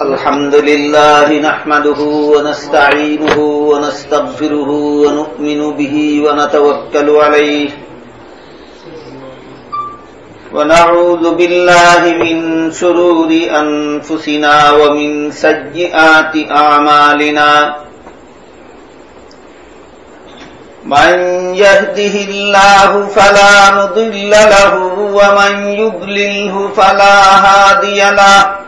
الحمد لله نحمده ونستعينه ونستغفره ونؤمن به ونتوكل عليه ونعوذ بالله من شرور أنفسنا ومن سيئات أعمالنا من يهده الله فلا مضل له ومن يضلله فلا هادي له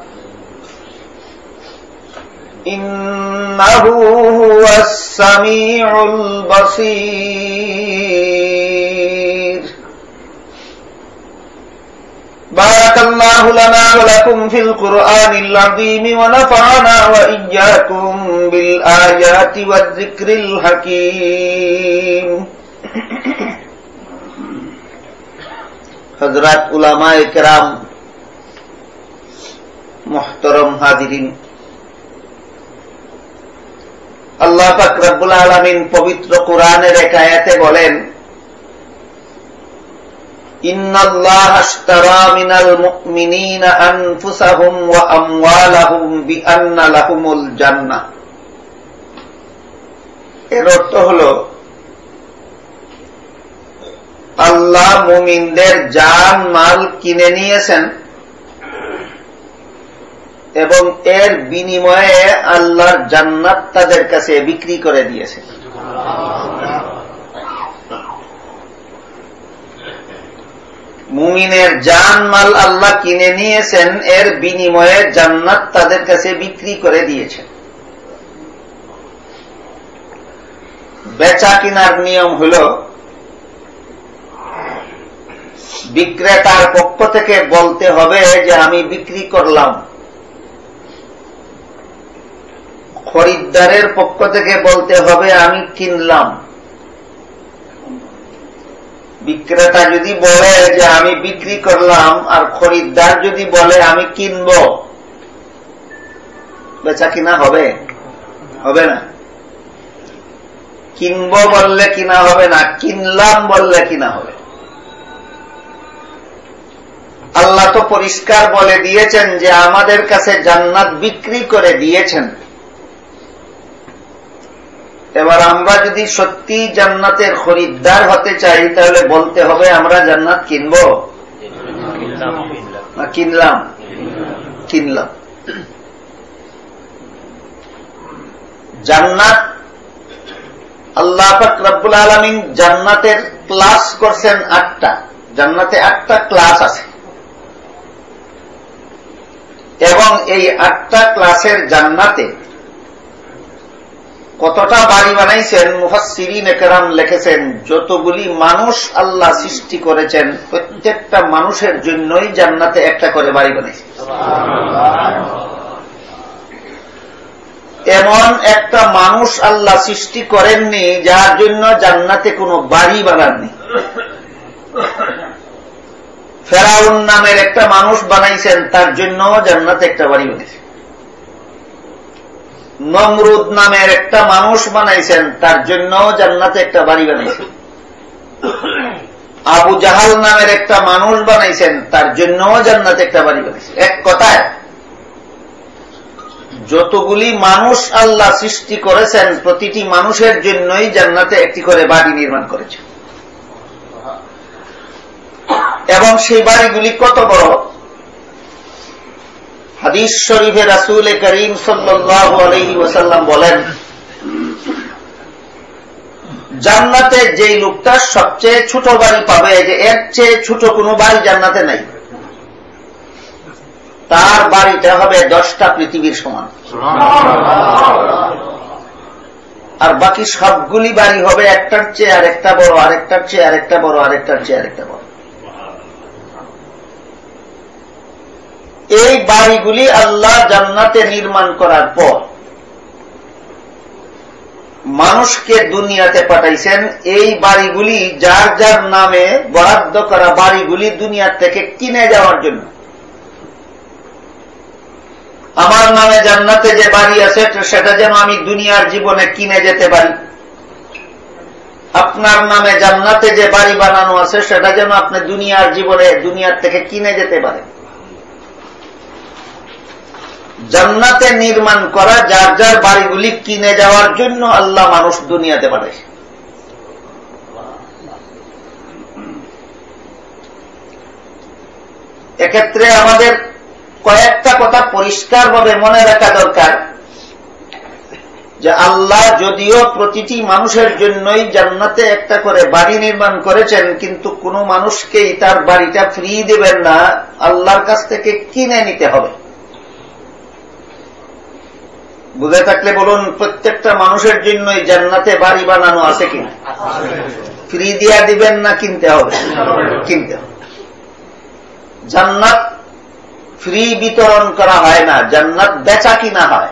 إنه هو السميع البصير بارك الله لنا ولكم في القرآن العظيم ونفعنا وإياكم بالآيات والذكر الحكيم حضرات علماء کرام محترم حاضرین আল্লাহ পাক রব্বুল আলমিন পবিত্র কোরআনের এক আয়াতে বলেন এর অর্থ হল, আল্লাহ মুমিনদের জান, মাল কিনে নিয়েছেন এবং এর বিনিময়ে আল্লাহর জান্নাত তাদের কাছে বিক্রি করে দিয়েছে। মুমিনের জান মাল আল্লাহ কিনে নিয়েছেন, এর বিনিময়ে জান্নাত তাদের কাছে বিক্রি করে দিয়েছেন বেচা কিনার নিয়ম হল, বিক্রেতার পক্ষ থেকে বলতে হবে যে আমি বিক্রি করলাম। খরিদ্দারের পক্ষ থেকে বলতে হবে, আমি কিনলাম। বিক্রেতা যদি বলে যে আমি বিক্রি করলাম, আর খরিদ্দার যদি বলে, আমি কিনব, বেচা কিনা হবে? হবে না। কিনব বললে কিনা হবে না, কিনলাম বললে কিনা হবে। আল্লাহ তো পরিষ্কার বলে দিয়েছেন যে আমাদের কাছে জান্নাত বিক্রি করে দিয়েছেন। এবার আমরা যদি সত্যি জান্নাতের খরিদ্দার হতে চাই, তাহলে বলতে হবে, আমরা জান্নাত কিনব? না, কিনলাম। কিনলাম। জান্নাত, আল্লাহ রব্বুল আলমিন জান্নাতের ক্লাস করছেন আটটা। জান্নাতে আটটা ক্লাস আছে। এবং এই আটটা ক্লাসের জান্নাতে কতটা বাড়ি বানাইছেন? মুফাসিরিন একরাম লিখেছেন, যতগুলি মানুষ আল্লাহ সৃষ্টি করেছেন, প্রত্যেকটা মানুষের জন্যই জান্নাতে একটা করে বাড়ি বানাইছেন এমন একটা মানুষ আল্লাহ সৃষ্টি করেননি, যার জন্য জান্নাতে কোনো বাড়ি বানাননি। ফেরাউন নামের একটা মানুষ বানাইছেন, তার জন্য জান্নাতে একটা বাড়ি বানিয়েছে নমরুদ নামের একটা মানুষ বানাইছেন, তার জন্য জান্নাতে একটা বাড়ি বানাইছেন। আবু জাহাল নামের একটা মানুষ বানাইছেন, তার জন্য জান্নাতে একটা বাড়ি বানাইছেন। এক কথায়, যতগুলি মানুষ আল্লাহ সৃষ্টি করেছেন, প্রতিটি মানুষের জন্যই জান্নাতে একটি করে বাড়ি নির্মাণ করেছেন। এবং সেই বাড়িগুলি কত বড়? হাদিস শরীফে রাসুল করিম সাল্লি ওসাল্লাম বলেন, জান্নাতে যেই লোকটা সবচেয়ে ছোট বাড়ি পাবে, যে এর চেয়ে ছোট কোনো বাড়ি জান্নাতে নাই। তার বাড়িটা হবে দশটা পৃথিবীর সমান। আর বাকি সবগুলি বাড়ি হবে একটার চেয়ে আরেকটা বড়, আরেকটার চেয়ে আরেকটা বড়, আরেকটার চেয়ে আরেকটা বড়। এই বাড়িগুলি আল্লাহ জান্নাতে নির্মাণ করার পর মানুষকে দুনিয়াতে পাঠাইছেন, এই বাড়িগুলি যার যার নামে বরাদ্দ করা বাড়িগুলি দুনিয়ার থেকে কিনে যাওয়ার জন্য। আমার নামে জান্নাতে যে বাড়ি আছে সেটা যেন আমি দুনিয়ার জীবনে কিনে যেতে পারি। আপনার নামে জান্নাতে যে বাড়ি বানানো আছে, সেটা যেন আপনি দুনিয়ার জীবনে দুনিয়ার থেকে কিনে যেতে পারেন। জান্নাতে নির্মাণ করা, যার যার বাড়িগুলি কিনে যাওয়ার জন্য আল্লাহ মানুষ দুনিয়াতে পাঠাইছে এক্ষেত্রে আমাদের কয়েকটা কথা পরিষ্কারভাবে মনে রাখা দরকার, যে আল্লাহ যদিও প্রতিটি মানুষের জন্যই জান্নাতে একটা করে বাড়ি নির্মাণ করেছেন, কিন্তু কোন মানুষকেই তার বাড়িটা ফ্রি দেবেন না, আল্লাহর কাছ থেকে কিনে নিতে হবে। বুঝে থাকলে বলুন, প্রত্যেকটা মানুষের জন্যই জান্নাতে বাড়ি বানানো আছে কিনা? ফ্রি দিয়া দিবেন না কিনতে হবে? কিনতে হবে। জান্নাত ফ্রি বিতরণ করা হয় না, জান্নাত বেচা কিনা হয়?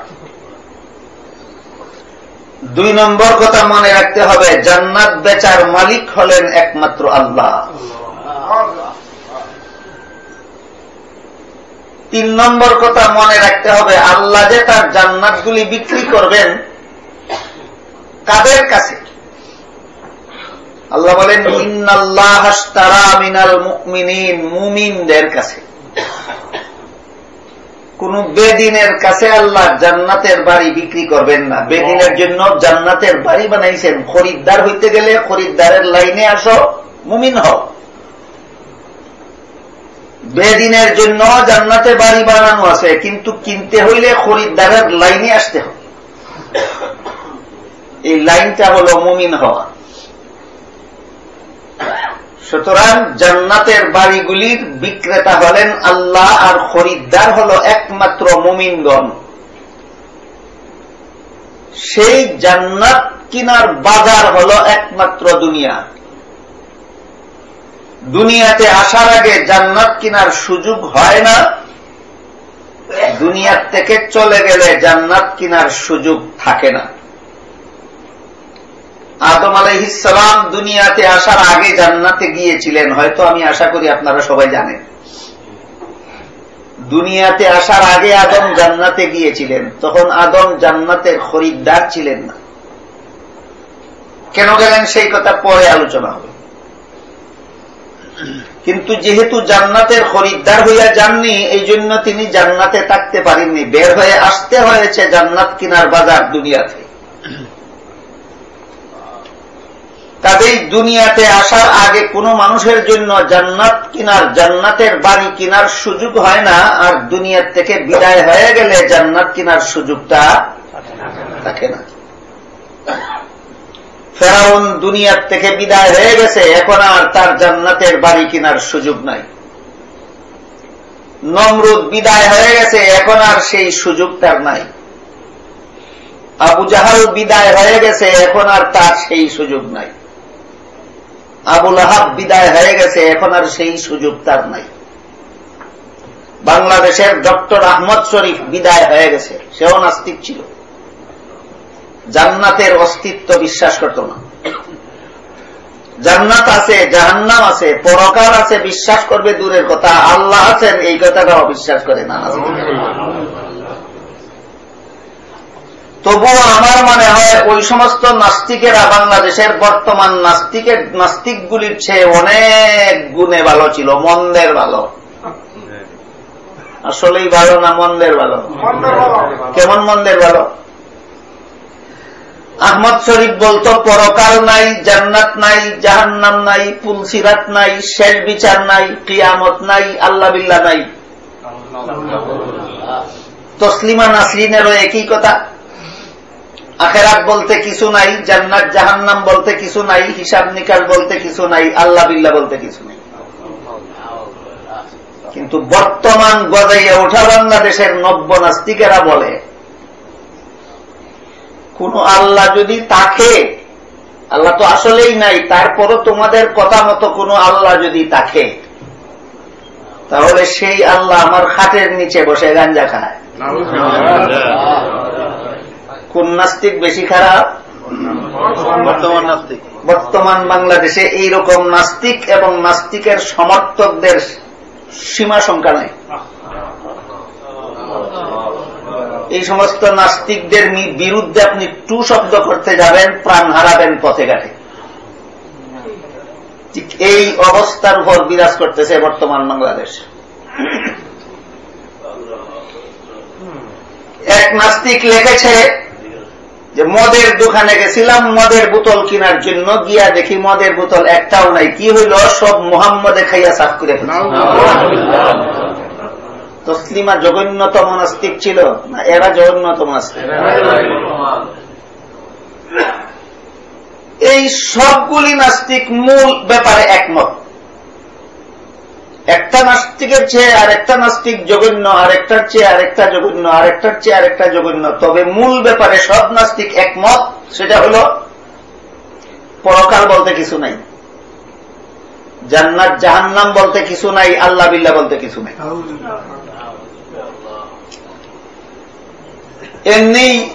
দুই নম্বর কথা মনে রাখতে হবে, জান্নাত বেচার মালিক হলেন একমাত্র আল্লাহ। তিন নম্বর কথা মনে রাখতে হবে, আল্লাহ যে তার জান্নাতগুলি বিক্রি করবেন কাদের কাছে? আল্লাহ বলেন মিনাল মুমিনিন মুমিনদের কাছে। কোন বেদিনের কাছে আল্লাহ জান্নাতের বাড়ি বিক্রি করবেন না। বেদিনের জন্য জান্নাতের বাড়ি বানাইছেন। খরিদ্দার হইতে গেলে খরিদ্দারের লাইনে আসো, মুমিন হও। বেদিনের জন্য জান্নাতে বাড়ি বানানো আছে, কিন্তু কিনতে হইলে খরিদ্দারের লাইনে আসতে হবে। এই লাইনটা হল মুমিন হওয়া। সুতরাং জান্নাতের বাড়িগুলির বিক্রেতা হলেন আল্লাহ, আর খরিদ্দার হল একমাত্র মুমিনগণ। সেই জান্নাত কিনার বাজার হল একমাত্র দুনিয়া। দুনিয়াতে আসার আগে জান্নাত কিনার সুযোগ হয় না। দুনিয়ার থেকে চলে গেলে জান্নাত কিনার সুযোগ থাকে না। আদম আলহিসাম দুনিয়াতে আসার আগে জান্নাতে গিয়েছিলেন। হয়তো আমি আশা করি আপনারা সবাই জানেন। দুনিয়াতে আসার আগে আদম জান্নাতে গিয়েছিলেন। তখন আদম জান্নাতের খরিদ্দার ছিলেন না। কেন গেলেন? সেই কথা পরে আলোচনা হবে। কিন্তু যেহেতু জান্নাতের খরিদ্দার হইয়া যাননি এই জন্য তিনি জান্নাতে থাকতে পারেননি। বের হয়ে আসতে হয়েছে জান্নাত কিনার বাজার দুনিয়াতে। কাজেই দুনিয়াতে আসার আগে কোন মানুষের জন্য জান্নাত কিনার, জান্নাতের বাড়ি কিনার সুযোগ হয় না, আর দুনিয়ার থেকে বিদায় হয়ে গেলে জান্নাত কিনার সুযোগটা থাকে না। ফেরাউন দুনিয়ার থেকে বিদায় হয়ে গেছে, এখন আর তার জান্নাতের বাড়ি কিনার সুযোগ নাই। নমরুদ বিদায় হয়ে গেছে, এখন আর সেই সুযোগ তার নাই। আবু জাহাল বিদায় হয়ে গেছে, এখন আর তার সেই সুযোগ নাই। আবুল আহাব বিদায় হয়ে গেছে, এখন আর সেই সুযোগ তার নাই। বাংলাদেশের ডক্টর আহমদ শরীফ বিদায় হয়ে গেছে, সেও নাস্তিক ছিল। জান্নাতের অস্তিত্ব বিশ্বাস করত না। জান্নাত আছে, জাহান্নাম আছে, পরকাল আছে, বিশ্বাস করবে দূরের কথা। আল্লাহ আছেন, এই কথাটাও বিশ্বাস করে না। তবুও আমার মনে হয়, ওই সমস্ত নাস্তিকেরা বাংলাদেশের বর্তমান নাস্তিকের নাস্তিকগুলির চেয়ে অনেক গুণে ভালো ছিল, মন্দের ভালো। আসলেই ভালো না মন্দের ভালো? কেমন মন্দের ভালো? আহমদ শরীফ বলতো, পরকাল নাই, জান্নাত নাই, জাহান্নাম নাই, পুলসিরাত নাই, শেষ বিচার নাই, কিয়ামত নাই, আল্লাহ বিল্লা নাই। তসলিমা নাসরিনেরও একই কথা। আখেরাত বলতে কিছু নাই, জান্নাত, জাহান্নাম বলতে কিছু নাই, হিসাব নিকাশ বলতে কিছু নাই, আল্লাহ বিল্লা বলতে কিছু নাই। কিন্তু বর্তমান গজাইয়া ওঠা বাংলাদেশের নব্য নাস্তিকেরা বলে কোন আল্লাহ যদি তাকে আল্লাহ তো আসলেই নাই তারপরও তোমাদের কথা মতো কোন আল্লাহ যদি তাকে তাহলে সেই আল্লাহ আমার খাটের নিচে বসে গাঞ্জা খায়। কোন নাস্তিক বেশি খারাপ? বর্তমান নাস্তিক। বর্তমান বাংলাদেশে এইরকম নাস্তিক এবং নাস্তিকের সমর্থকদের সীমা সংখ্যা নাই। এই সমস্ত নাস্তিকদের বিরুদ্ধে আপনি টু শব্দ করতে যাবেন, প্রাণ হারাবেন পথে ঘাটে। এই অবস্থার উপর বিরাজ করতেছে বর্তমান বাংলাদেশ। এক নাস্তিক লিখেছে যে, মদের দোকানে গেছিলাম, মদের বোতল কেনার জন্য, গিয়া দেখি মদের বোতল একটাও নাই। কি হইল? সব মোহাম্মদে খাইয়া সাফ করে তসলিমা জঘন্যতম নাস্তিক ছিল? না এরা জঘন্যতম নাস্তিক। এই সবগুলি নাস্তিক মূল ব্যাপারে একমত। একটা নাস্তিকের চেয়ে আর একটা নাস্তিক জঘন্য আর একটার চেয়ে আরেকটা জঘন্য আর একটার চেয়ে আরেকটা জঘন্য। তবে মূল ব্যাপারে সব নাস্তিক একমত সেটা হল পরকাল বলতে কিছু নাই। জান্নাত জাহান্নাম বলতে কিছু নাই আল্লাহ বিল্লা বলতে কিছু নাই। এমনি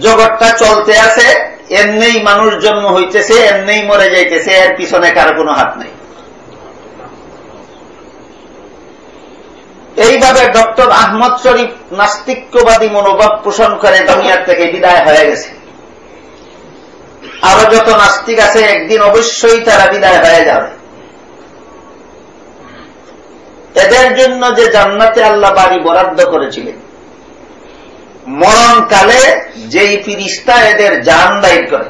জগৎটা চলতে আছে, এমনি মানুষ জন্ম হইতেছে, এমনি মরে যাইতেছে, এর পিছনে কারও কোনো হাত নাই। এইভাবে ডক্টর আহমদ শরীফ নাস্তিক্যবাদী মনোভাব পোষণ করে দুনিয়ার থেকে বিদায় হয়ে গেছে। আরও যত নাস্তিক আছে, একদিন অবশ্যই তারা বিদায় হয়ে যাবে। এদের জন্য যে জান্নাতে আল্লাহ বাড়ি বরাদ্দ করেছিলেন মরণকালে যেই ফিরিস্তা এদের জান দায়ী করে,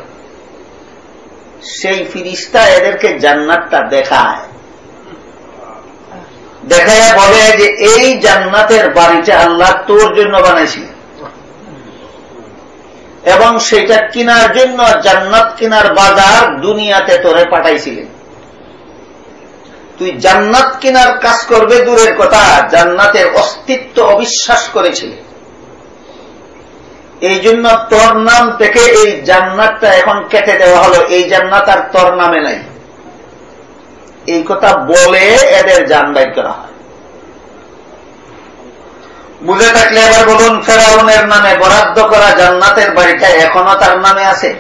সেই ফিরিস্তা এদেরকে জান্নাতটা দেখায়। দেখাইয়া বলে যে, এই জান্নাতের বাড়িটা আল্লাহ তোর জন্য বানাইছি। এবং সেটা কিনার জন্য জান্নাত কিনার বাজার দুনিয়াতে তোরে পাঠাইছিলেন। তুই জান্নাত কিনার কাজ করবে দূরের কথা, জান্নাতের অস্তিত্ব অবিশ্বাস করেছিলি এই জন্য তোর নাম থেকে এই জান্নাতটা এখন কেটে দেওয়া হলো। এই জান্নাত আর তোর নামে নাই। এই কথা বলে এদের যান বাইর করা হয়। বুঝে থাকলে এবার বলুন ফেরাউনের নামে বরাদ্দ করা জান্নাতের বাড়িটা এখনও তার নামে আছে?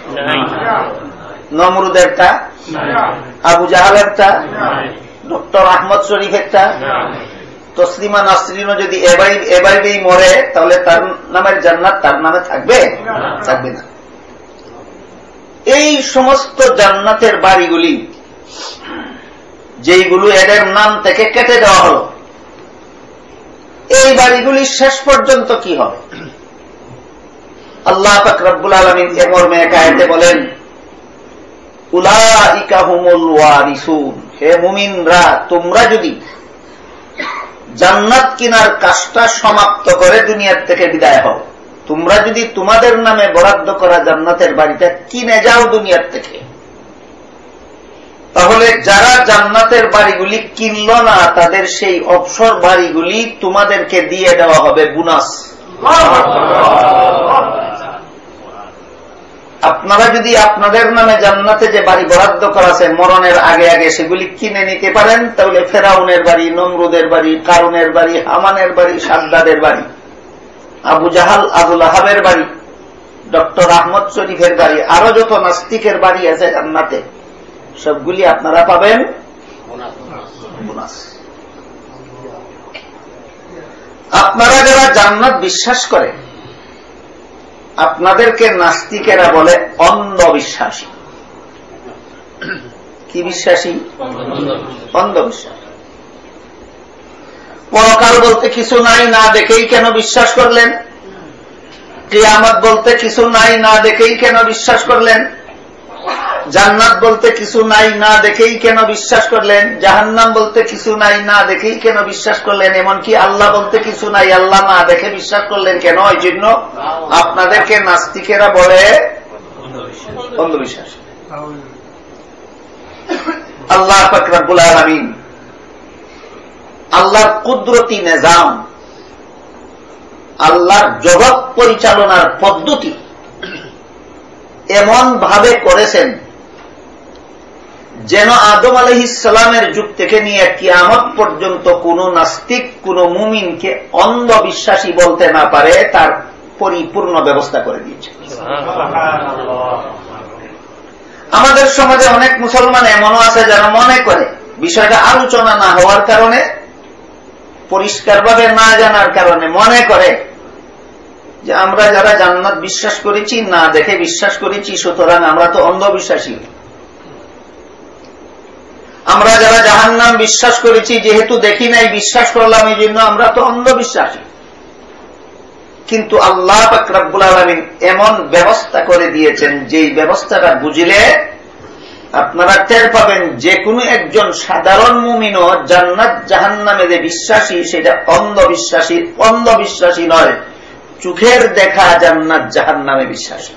নমরুদেরটা? আবু জাহালেরটা? ডক্টর আহমদ শরীফেরটা? তসলিমা নাসরিনও যদি এবারেই মরে তাহলে তার নামের জান্নাত তার নামে থাকবে? থাকবে না। এই সমস্ত জান্নাতের বাড়িগুলি যেইগুলো এদের নাম থেকে কেটে দেওয়া হল এই বাড়িগুলি শেষ পর্যন্ত কি হবে? আল্লাহ ফকরবুল আলমিন এ মর্মে একায়তে বলেন হে মুমিনরা তোমরা যদি জান্নাত কিনার কাজটা সমাপ্ত করে দুনিয়ার থেকে বিদায় হও। তোমরা যদি তোমাদের নামে বরাদ্দ করা জান্নাতের বাড়িটা কিনে যাও দুনিয়ার থেকে। তাহলে যারা জান্নাতের বাড়িগুলি কিনল না, তাদের সেই অবসর বাড়িগুলি তোমাদেরকে দিয়ে দেওয়া হবে বুনাস। আপনারা যদি আপনাদের নামে জান্নাতে যে বাড়ি বরাদ্দ করা আছে, মরণের আগে আগে সেগুলি কিনে নিতে পারেন, তাহলে ফেরাউনের বাড়ি, নমরুদের বাড়ি, কারুনের বাড়ি, হামানের বাড়ি, সাদ্দাদের বাড়ি, আবু জাহাল, আবুল আহাবের বাড়ি, ডক্টর আহমদ শরীফের বাড়ি, আরও যত নাস্তিকের বাড়ি আছে জান্নাতে, সবগুলি আপনারা পাবেন। আপনারা যারা জান্নাত বিশ্বাস করেন আপনাদেরকে নাস্তিকেরা বলে অন্ধবিশ্বাসী। কি বিশ্বাসী? অন্ধবিশ্বাস। পরকাল বলতে কিছু নাই, না দেখেই কেন বিশ্বাস করলেন? কিয়ামত বলতে কিছু নাই, না দেখেই কেন বিশ্বাস করলেন? জান্নাত বলতে কিছু নাই, না দেখেই কেন বিশ্বাস করলেন? জাহান্নাম বলতে কিছু নাই, না দেখেই কেন বিশ্বাস করলেন? এমনকি আল্লাহ বলতে কিছু নাই, আল্লাহ না দেখে বিশ্বাস করলেন কেন? এই জন্য আপনাদেরকে নাস্তিকেরা বলে অন্ধবিশ্বাস। আল্লাহ ফকরাবুল আলমিন আল্লাহর কুদরতি নিজাম, আল্লাহর জগৎ পরিচালনার পদ্ধতি এমন ভাবে করেছেন যেন আদম আলহিসের যুগ থেকে নিয়ে কিয়ামত পর্যন্ত কোন নাস্তিক, কোন মুমিনকে অন্ধবিশ্বাসী বলতে না পারে, তার পরিপূর্ণ ব্যবস্থা করে দিয়েছে। আমাদের সমাজে অনেক মুসলমান এমনও আছে যারা মনে করে, বিষয়টা আলোচনা না হওয়ার কারণে, পরিষ্কারভাবে না জানার কারণে মনে করে যে আমরা যারা জান্নাত বিশ্বাস করেছি, না দেখে বিশ্বাস করেছি, সুতরাং আমরা তো অন্ধবিশ্বাসী। আমরা যারা জাহান্নাম বিশ্বাস করেছি, যেহেতু দেখি নাই, বিশ্বাস করলাম, এই জন্য আমরা তো অন্ধবিশ্বাসী। কিন্তু আল্লাহ ফাকরাবুল আলমিন এমন ব্যবস্থা করে দিয়েছেন, যেই ব্যবস্থাটা বুঝলে আপনারা টের পাবেন যে কোনো একজন সাধারণ মুমিনও জান্নাত জাহান্নামে যে বিশ্বাসী, সেটা অন্ধবিশ্বাসী অন্ধবিশ্বাসী নয়, চোখের দেখা জান্নাত জাহান্নামে বিশ্বাসী।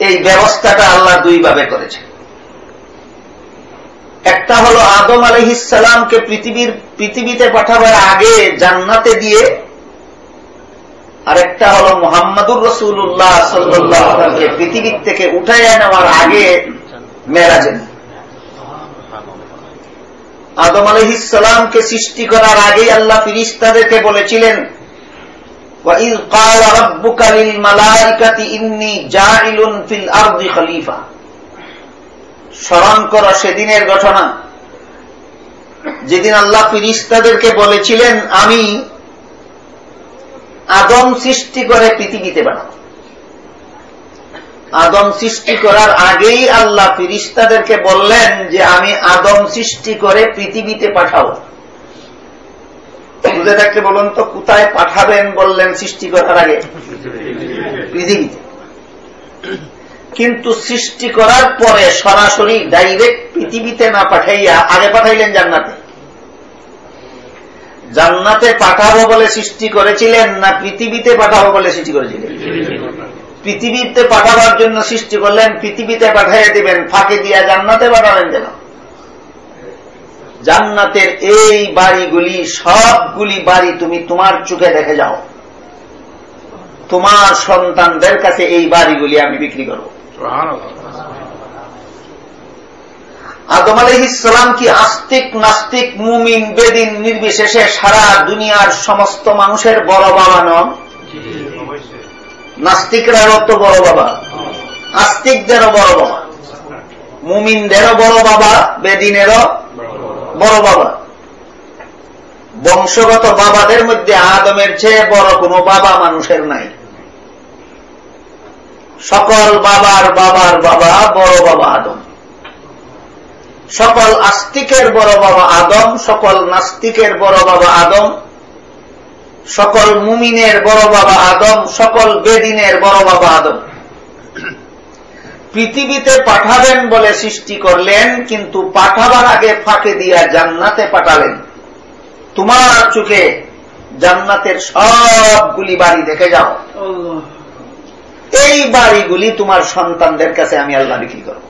এই ব্যবস্থাটা আল্লাহ দুইভাবে করেছে একটা হলো আদম আলহিসামকে পৃথিবীর, পৃথিবীতে পাঠাবার আগে জান্নাতে দিয়ে, আরেকটা হলো মোহাম্মদুর রসুল্লাহ সাল্লাহকে পৃথিবীর থেকে উঠাইয়া নেওয়ার আগে মেরাজেন আদম আলহিসামকে সৃষ্টি করার আগেই আল্লাহ ফিরিস্তাদেরকে বলেছিলেন وَإِذْ قَالَ رَبُّكَ لِلْمَلَائِكَةِ إِنِّي جَاعِلٌ فِي الْأَرْضِ خَلِيفَةً স্মরণ করো সেদিনের ঘটনা যেদিন আল্লাহ ফিরিস্তাদেরকে বলেছিলেন আমি আদম সৃষ্টি করে পৃথিবীতে বানাব আদম সৃষ্টি করার আগেই আল্লাহ ফিরিস্তাদেরকে বললেন যে আমি আদম সৃষ্টি করে পৃথিবীতে পাঠাবো বুঝে থাকলে বলুন তো, কোথায় পাঠাবেন বললেন সৃষ্টি করার আগে? পৃথিবীতে। কিন্তু সৃষ্টি করার পরে সরাসরি ডাইরেক্ট পৃথিবীতে না পাঠাইয়া আগে পাঠাইলেন জান্নাতে? জান্নাতে পাঠাবো বলে সৃষ্টি করেছিলেন না পৃথিবীতে পাঠাবো বলে সৃষ্টি করেছিলেন? পৃথিবীতে পাঠাবার জন্য সৃষ্টি করলেন, পৃথিবীতে পাঠাইয়া দিবেন, ফাঁকে দিয়া জান্নাতে পাঠাবেন কেন? জান্নাতের এই বাড়িগুলি, সবগুলি বাড়ি তুমি তোমার চোখে দেখে যাও। তোমার সন্তানদের কাছে এই বাড়িগুলি আমি বিক্রি করব। আদম আলহিসাম কি আস্তিক, নাস্তিক, মুমিন, বেদিন, নির্বিশেষে সারা দুনিয়ার সমস্ত মানুষের বড় বাবা নন? নাস্তিকরাও তো বড় বাবা। আস্তিকদেরও বড় বাবা। মুমিনদেরও বড় বাবা, বেদিনেরও বড় বাবা। বংশগত বাবাদের মধ্যে আদমের চেয়ে বড় কোন বাবা মানুষের নাই। সকল বাবার বাবার বাবা বড় বাবা আদম। সকল আস্তিকের বড় বাবা আদম, সকল নাস্তিকের বড় বাবা আদম, সকল মুমিনের বড় বাবা আদম, সকল বেদিনের বড় বাবা আদম। পৃথিবীতে পাঠাবেন বলে সৃষ্টি করলেন কিন্তু পাঠাবার আগে ফাঁকে দিয়া জান্নাতে পাঠালেন। তোমার চোখে জান্নাতের সবগুলি বাড়ি দেখে যাও। এই বাড়িগুলি তোমার সন্তানদের কাছে আমি আল্লাহ বিক্রি করব।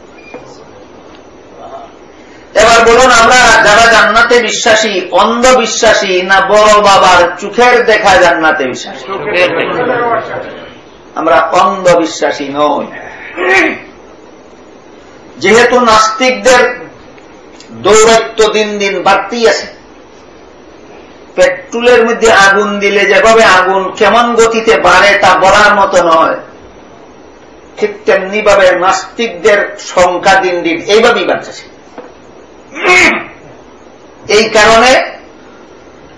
এবার বলুন আমরা যারা জান্নাতে বিশ্বাসী অন্ধবিশ্বাসী না বড় বাবার চোখের দেখা জান্নাতে বিশ্বাসী? আমরা অন্ধবিশ্বাসী নই। যেহেতু নাস্তিকদের দৌরত্ব দিন দিন বাড়তেই আছে। পেট্রোলের মধ্যে আগুন দিলে যেভাবে আগুন কেমন গতিতে বাড়ে তা বলার মতো নয়। ঠিক তেমনি ভাবে নাস্তিকদের সংখ্যা দিন দিন এইভাবেই বাড়তেছে। এই কারণে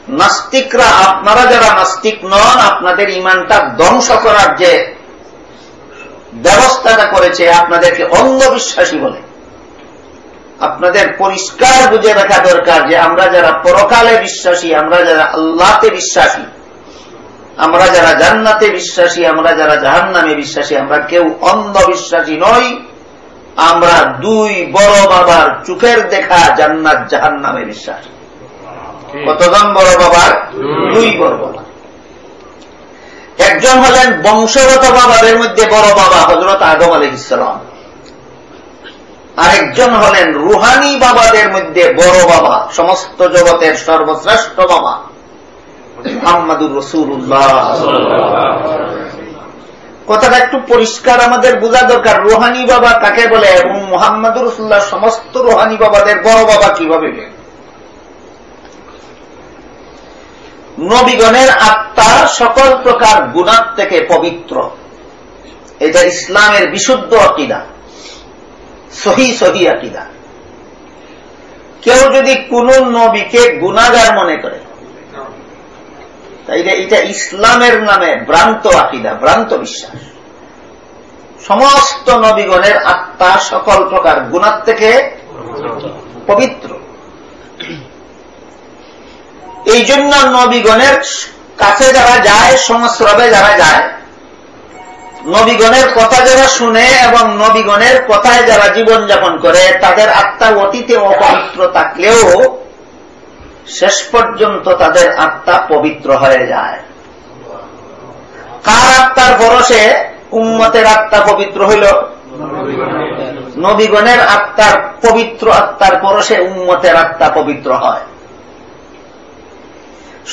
নাস্তিকরা, আপনারা যারা নাস্তিক নন, আপনাদের ইমানটা ধ্বংস করার যে ব্যবস্থাটা করেছে আপনাদেরকে অন্ধবিশ্বাসী বলে। আপনাদের পরিষ্কার বুঝে রাখা দরকার যে আমরা যারা পরকালে বিশ্বাসী আমরা যারা আল্লাহতে বিশ্বাসী আমরা যারা জান্নাতে বিশ্বাসী আমরা যারা জাহান নামে বিশ্বাসী আমরা কেউ অন্ধবিশ্বাসী নই। আমরা দুই বড় বাবার চোখের দেখা জান্নাত জাহান নামে বিশ্বাসী কতজন বড় বাবার? দুই। বড় বাবা একজন হলেন বংশগত বাবাদের মধ্যে বড় বাবা হজরত আদম আলহ ইসলাম আরেকজন হলেন রুহানি বাবাদের মধ্যে বড় বাবা, সমস্ত জগতের সর্বশ্রেষ্ঠ বাবা, মোহাম্মদুর রসুল্লাহ কথাটা একটু পরিষ্কার আমাদের বোঝা দরকার, রুহানি বাবা কাকে বলে? এবং মোহাম্মদুর রসুল্লাহ সমস্ত রুহানি বাবাদের বড় বাবা কীভাবে? নবীগণের আত্মা সকল প্রকার গুণার থেকে পবিত্র। এটা ইসলামের বিশুদ্ধ আকিদা। সহি সহি আকিদা। কেউ যদি কোন নবীকে গুণাগার মনে করে, তাইলে এটা ইসলামের নামে ভ্রান্ত আকিদা, ভ্রান্ত বিশ্বাস। সমস্ত নবীগণের আত্মা সকল প্রকার গুণার থেকে পবিত্র। এই জন্য নবীগণের কাছে যারা যায় সংস্রবে যারা যায়, নবীগণের কথা যারা শুনে এবং নবীগণের কথায় যারা জীবন যাপন করে, তাদের আত্মা অতীতে অপবিত্র থাকলেও শেষ পর্যন্ত তাদের আত্মা পবিত্র হয়ে যায়। কার আত্মার পরশে উম্মতের আত্মা পবিত্র হইল? নবীগণের আত্মার পবিত্র আত্মার পরশে উম্মতের আত্মা পবিত্র হয়।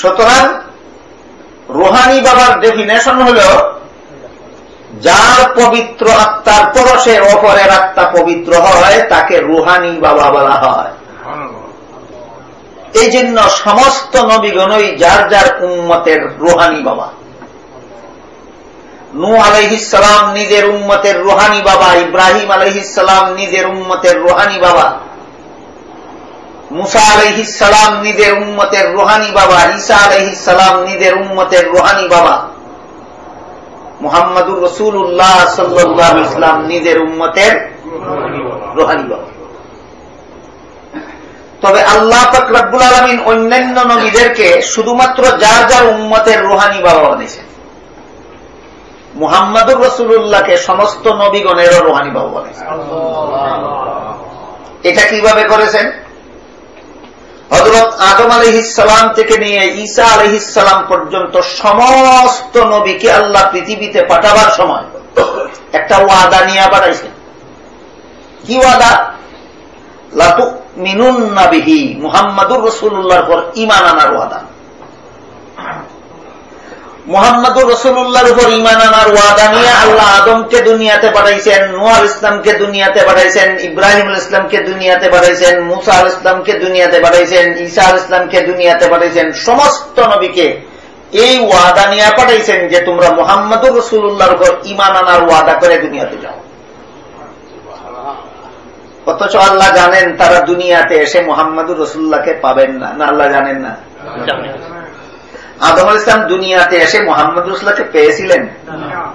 সুতরাং রোহানি বাবার ডেফিনেশন হল, যার পবিত্র আত্মার পরশে অপরের আত্মা পবিত্র হয়, তাকে রুহানি বাবা বলা হয়। এই জন্য সমস্ত নবীগণই যার যার উম্মতের রুহানি বাবা। নু আলহিসাম নিজের উম্মতের রুহানি বাবা, ইব্রাহিম আলহিসাম নিজের উম্মতের রুহানি বাবা। মুসা আলহিসাম নিজের উম্মতের রুহানি বাবা ঈসা আলহিসাম নিজের উম্মতের রুহানি বাবা। মোহাম্মদুর রসুল্লাহ সাল্লাহ ইসলাম নিজের উম্মতের রুহানি বাবা। তবে আল্লাহ ফকরাবুল আলমিন অন্যান্য নবীদেরকে শুধুমাত্র যার যার উম্মতের রুহানি বাবা বানিয়েছেন। মুহাম্মদুর রসুল্লাহকে সমস্ত নবীগণেরও রুহানি বাবা বানিয়েছেন। এটা কীভাবে করেছেন? হজরত আদম আলহিসাম থেকে নিয়ে ঈসা আলহিসাম পর্যন্ত সমস্ত নবীকে আল্লাহ পৃথিবীতে পাঠাবার সময় একটা ওয়াদা নিয়ে পাঠাইছেন কি ওয়াদা? লাতু মিনুন নাবিহি মুহাম্মাদুর রসুল্লাহর পর ইমান আনার ওয়াদা। মোহাম্মদুর রসুল্লাহর উপর ইমান আনার ওয়াদা নিয়ে আল্লাহ আদমকে দুনিয়াতে পাঠাইছেন নোয়াল ইসলামকে দুনিয়াতে পাঠাইছেন, ইব্রাহিম ইসলামকে দুনিয়াতে পাঠাইছেন, মুসা আল ইসলামকে দুনিয়াতে পাঠাইছেন, ঈসা আল ইসলামকে দুনিয়াতে পাঠাইছেন। সমস্ত নবীকে এই ওয়াদা নিয়ে পাঠাইছেন যে তোমরা মোহাম্মদুর রসুল্লাহর উপর ইমান আনার ওয়াদা করে দুনিয়াতে যাও। অথচ আল্লাহ জানেন তারা দুনিয়াতে এসে মোহাম্মদুর রসুল্লাহকে পাবেন না। না, আল্লাহ জানেন না। আদম ইসলাম দুনিয়াতে এসে মোহাম্মদ রসুল্লাহকে পেয়েছিলেন।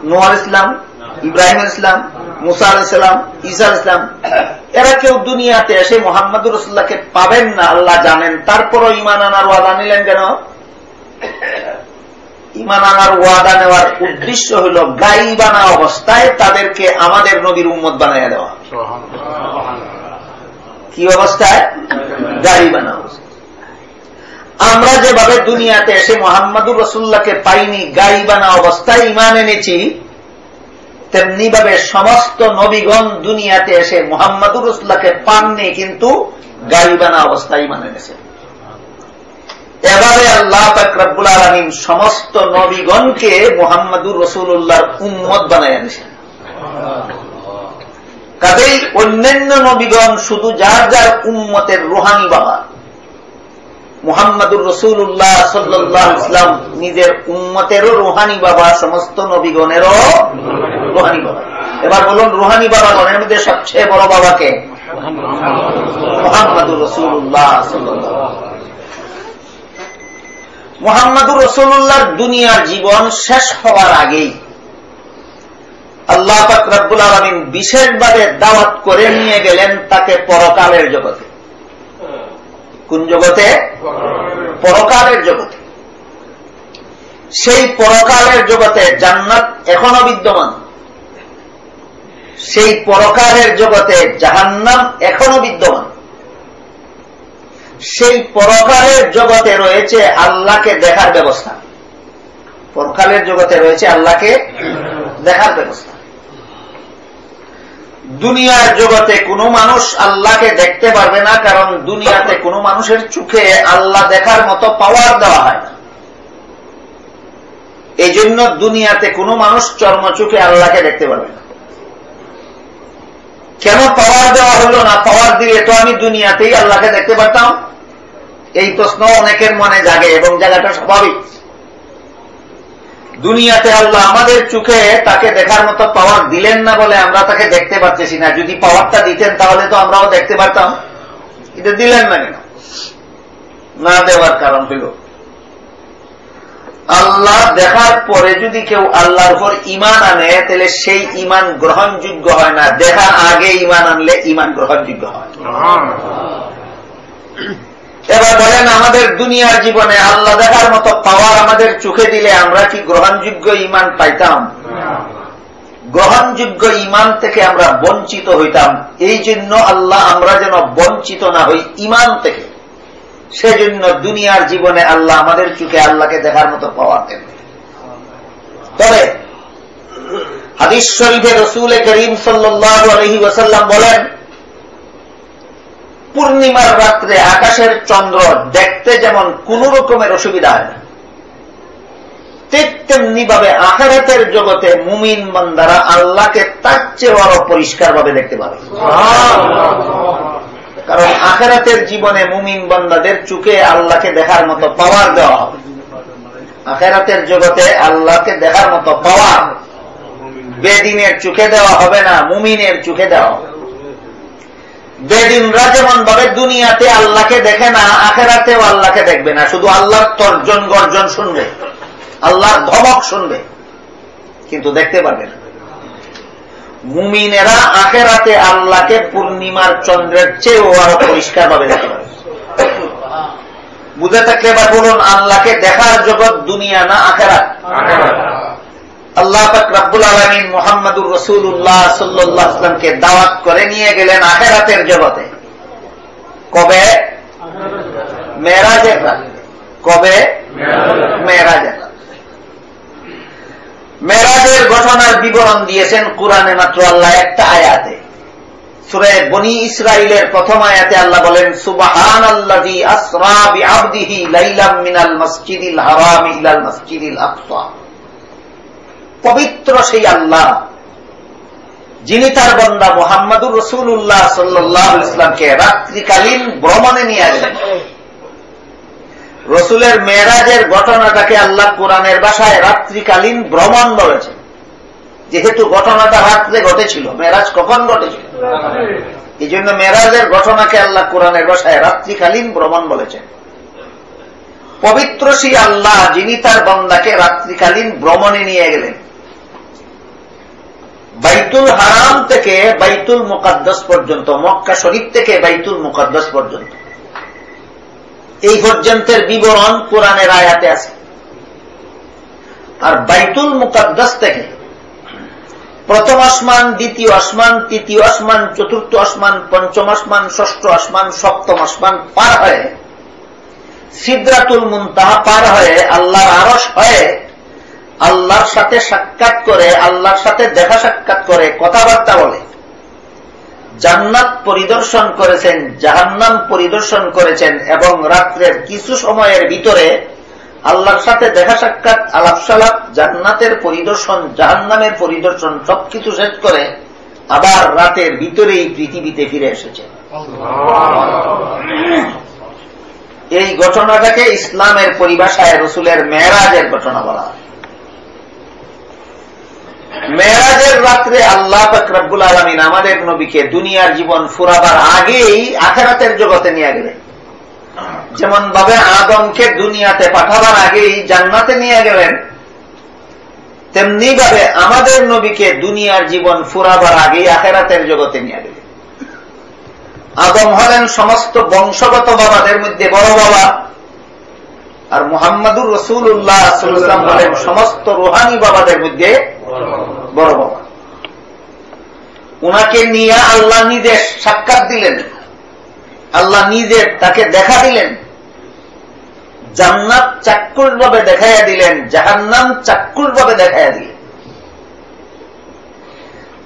নোয়াল ইসলাম ইব্রাহিম ইসলাম মুসা আল ইসলাম ইসা ইসলাম এরা কেউ দুনিয়াতে এসে মোহাম্মদ রসুল্লাহকে পাবেন না আল্লাহ জানেন। তারপরও ইমান আনার ওয়াদা নিলেন কেন? ইমান আনার ওয়াদা নেওয়ার উদ্দেশ্য হল গাইবানা অবস্থায় তাদেরকে আমাদের নবীর উম্মত বানিয়ে দেওয়া। কি অবস্থায়? গাইবানা অবস্থা আমরা যেভাবে দুনিয়াতে এসে মোহাম্মদুর রসুল্লাহকে পাইনি, গাইবানা অবস্থায় ইমান এনেছি, তেমনি ভাবে সমস্ত নবীগণ দুনিয়াতে এসে মোহাম্মদুর রসুল্লাহকে পাননি, কিন্তু গাইবানা অবস্থায় ইমান এনেছে। এবারে আল্লাহ ফাকরাবুল আলমিন সমস্ত নবীগণকে মোহাম্মদুর রসুল্লাহর উম্মত বানায় এনেছেন। কাজেই অন্যান্য নবীগণ শুধু যার যার উম্মতের রোহানি বাবা। মুহাম্মদুর রসুল্লাহ সাল্লাহ ইসলাম নিজের উম্মতেরও রোহানি বাবা, সমস্ত নবীগণেরও রোহানি বাবা। এবার বলুন, রোহানি বাবা গণের মধ্যে সবচেয়ে বড় বাবাকে মোহাম্মদুর রসুল্লাহ সাল্লাহ মোহাম্মদুর রসুল্লাহর দুনিয়ার জীবন শেষ হওয়ার আগেই আল্লাহ ফাকরাবুল আলমিন বিশেষভাবে দাওয়াত করে নিয়ে গেলেন তাকে পরকালের জগতে। কোন জগতে? পরকালের জগতে। সেই পরকালের জগতে জান্নাত এখনও বিদ্যমান। সেই পরকালের জগতে জাহান্নাম এখনও বিদ্যমান। সেই পরকালের জগতে রয়েছে আল্লাহকে দেখার ব্যবস্থা। পরকালের জগতে রয়েছে আল্লাহকে দেখার ব্যবস্থা। দুনিয়ার জগতে কোনো মানুষ আল্লাহকে দেখতে পারবে না, কারণ দুনিয়াতে কোনো মানুষের চোখে আল্লাহ দেখার মতো পাওয়ার দেওয়া হয় না। এই জন্য দুনিয়াতে কোনো মানুষ চর্মচোখে আল্লাহকে দেখতে পারবে না। কেন পাওয়ার দেওয়া হলো না? পাওয়ার দিলে তো আমি দুনিয়াতেই আল্লাহকে দেখতে পারতাম। এই প্রশ্ন অনেকের মনে জাগে এবং জায়গাটা স্বাভাবিক। দুনিয়াতে আল্লাহ আমাদের চোখে তাকে দেখার মতো পাওয়ার দিলেন না বলে আমরা তাকে দেখতে পাচ্ছি না। যদি পাওয়ারটা দিতেন তাহলে তো আমরাও দেখতে পারতাম। এটা দিলেন না কেন? না দেওয়ার কারণ হইল, আল্লাহ দেখার পরে যদি কেউ আল্লাহর উপর ইমান আনে, তাহলে সেই ইমান গ্রহণযোগ্য হয় না। দেখার আগে ইমান আনলে ইমান গ্রহণযোগ্য হয়। এবার বলেন, আমাদের দুনিয়ার জীবনে আল্লাহ দেখার মতো পাওয়ার আমাদের চোখে দিলে আমরা কি গ্রহণযোগ্য ইমান পাইতাম? গ্রহণযোগ্য ইমান থেকে আমরা বঞ্চিত হইতাম। এই জন্য আল্লাহ আমরা যেন বঞ্চিত না হই ইমান থেকে। সেজন্য দুনিয়ার জীবনে আল্লাহ আমাদের চোখে আল্লাহকে দেখার মতো পাওয়ার দেন। তবে হাদিস শরীফে রসুল করিম সাল্লাহ আলহি ওসাল্লাম বলেন পূর্ণিমার রাত্রে আকাশের চন্দ্র দেখতে যেমন কোন রকমের অসুবিধা হয় না। ঠিক তেমনি ভাবে আখারাতের জগতে মুমিন মন্দারা আল্লাহকে তার চেয়ে আরও পরিষ্কার ভাবে দেখতে পাবে। কারণ আখেরাতের জীবনে মুমিন বন্দাদের চুকে আল্লাহকে দেখার মতো পাওয়ার দেওয়া হবে। আখেরাতের জগতে আল্লাহকে দেখার মতো পাওয়ার বেদিনের চোখে দেওয়া হবে না, মুমিনের চোখে দেওয়া হবে। বেদিনরা যেমন ভাবে দুনিয়াতে আল্লাহকে দেখে না, আখেরাতেও আল্লাহকে দেখবে না। শুধু আল্লাহর তর্জন গর্জন শুনবে, আল্লাহর ধমক শুনবে, কিন্তু দেখতে পারবে না। মুমিনেরা আখেরাতে আল্লাহকে পূর্ণিমার চন্দ্রের চেয়েও আরও পরিষ্কার ভাবে দেখতে পারে বুঝে থাকলে এবার বলুন, আল্লাহকে দেখার জগৎ দুনিয়া না আখেরাত। আল্লাহ রাব্বুল আলমিন মোহাম্মদুর রসুল্লাহ সাল্লামকে দাওয়াত করে নিয়ে গেলেন আখেরাতের জগতে। কবে? মেয়েরাজের কবে? মেয়েরাজের রাত। মেরাজের ঘটনার বিবরণ দিয়েছেন কোরআনে মাত্র আল্লাহ একটা আয়াতে। সুরে বনি ইসরায়েলের প্রথম আয়াতে আল্লাহ বলেন সুবাহান আল্লাহি আসরা বিআবদিহি লাইলাম মিনাল মসজিদিল হারাম ইলাল মসজিদিল আকসা। পবিত্র সেই আল্লাহ। যিনি তার বন্দা মোহাম্মদুর রসুল্লাহ সাল্লাহ ইসলামকে রাত্রিকালীন ভ্রমণে নিয়ে আসেন রসুলের মেয়েরাজের ঘটনাটাকে আল্লাহ কোরআনের বাসায় রাত্রিকালীন ভ্রমণ বলেছেন। যেহেতু ঘটনাটা রাত্রে ঘটেছিল মেয়েরাজ কখন ঘটেছিল? এই জন্য মেয়েরাজের ঘটনাকে আল্লাহ কোরআনের বাসায় রাত্রিকালীন ভ্রমণ বলেছেন। পবিত্র সেই আল্লাহ যিনি তার বন্দাকে রাত্রিকালীন ভ্রমণে নিয়ে গেলেন। বাইতুল হারাম থেকে বাইতুল মুকাদ্দাস পর্যন্ত, মক্কা শরীফ থেকে বাইতুল মুকাদ্দাস পর্যন্ত। এই পর্যন্তের বিবরণ কোরআনের আয়াতে আছে। আর বাইতুল মুকাদ্দাস থেকে প্রথম আসমান, দ্বিতীয় আসমান, তৃতীয় আসমান, চতুর্থ আসমান, পঞ্চম আসমান, ষষ্ঠ আসমান, সপ্তম আসমান পার হয়ে সিদ্রাতুল মুনতাহা পার হয়ে আল্লাহর আরস হয়ে আল্লাহর সাথে সাক্ষাৎ করে, আল্লাহর সাথে দেখা সাক্ষাৎ করে, কথাবার্তা বলে। জান্নাত পরিদর্শন করেছেন, জাহান্নাম পরিদর্শন করেছেন এবং রাত্রের কিছু সময়ের ভিতরে আল্লাহর সাথে দেখা সাক্ষাৎ আলাপ সালাপ জান্নাতের পরিদর্শন, জাহান্নামের পরিদর্শন সবকিছু শেষ করে আবার রাতের ভিতরেই পৃথিবীতে ফিরে এসেছে। এই ঘটনাটাকে ইসলামের পরিভাষায় রসুলের মেয়েরাজের ঘটনা বলা হয়। মেয়েরাজের রাত্রে আল্লাহ ফকরাবুল আলমিন আমাদের নবীকে দুনিয়ার জীবন ফুরাবার আগেই আখেরাতের জগতে নিয়ে গেলেন। যেমন ভাবে আদমকে দুনিয়াতে পাঠাবার আগেই জান্নাতে নিয়ে গেলেন, তেমনি ভাবে আমাদের নবীকে দুনিয়ার জীবন ফুরাবার আগেই আখেরাতের জগতে নিয়ে গেলেন। আদম হলেন সমস্ত বংশগত বাবাদের মধ্যে বড় বাবা। আর মুহাম্মদুর রসুল্লাহ হলেন সমস্ত রোহানি বাবাদের মধ্যে বড় বাবা উনাকে নিয়ে আল্লাহ নিজে সাক্ষাৎ দিলেন। আল্লাহ নিজে তাকে দেখা দিলেন। জান্নাত চাক্ষুর ভাবে দেখাইয়া দিলেন জাহান্নাম চাক্ষুর ভাবে দেখাইয়া দিলেন।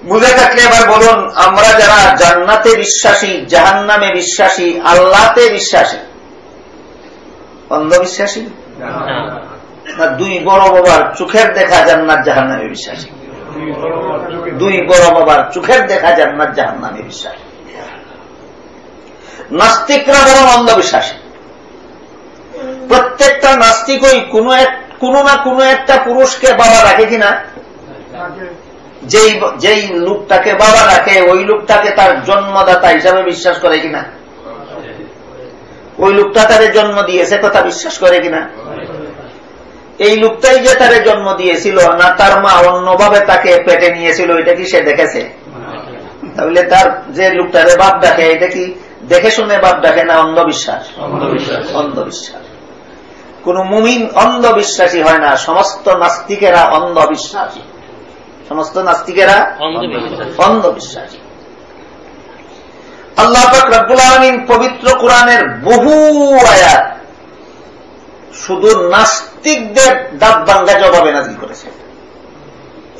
বুঝে থাকলে এবার বলুন আমরা যারা জান্নাতে বিশ্বাসী জাহান্নামে বিশ্বাসী আল্লাহতে বিশ্বাসী অন্ধবিশ্বাসী? না দুই বড় বাবার চোখের দেখা জান্নাত জাহান্নামে বিশ্বাসী। দুই বড় বাবার চোখের দেখা জান্নাত জাহান্নামে বিশ্বাসী। নাস্তিকরা বরং অন্ধবিশ্বাসী। প্রত্যেকটা নাস্তিকই কোনো এক কোনো না কোনো একটা পুরুষকে বাবা রাখে কিনা? যেই যেই লোকটাকে বাবা রাখে, ওই লোকটাকে তার জন্মদাতা হিসাবে বিশ্বাস করে কিনা? ওই লোকটা তারে জন্ম দিয়েছে কথা বিশ্বাস করে কিনা? এই লোকটাই যে তারে জন্ম দিয়েছিল না তার মা অন্যভাবে তাকে পেটে নিয়েছিল এটা কি সে দেখেছে? তাহলে তার যে লোকটারে বাপ ডাকে এটা কি দেখে শুনে বাপ ডাকে না অন্ধবিশ্বাস? অন্ধবিশ্বাস। কোন মুমিন অন্ধবিশ্বাসী হয় না সমস্ত নাস্তিকেরা অন্ধবিশ্বাসী। সমস্ত নাস্তিকেরা অন্ধবিশ্বাসী। আল্লাহ রব্বুল আলমিন পবিত্র কোরআনের বহু আয়াত শুধু নাস্তিকদের দাঁত বাঙ্গা জবাবে নাজিল করেছে।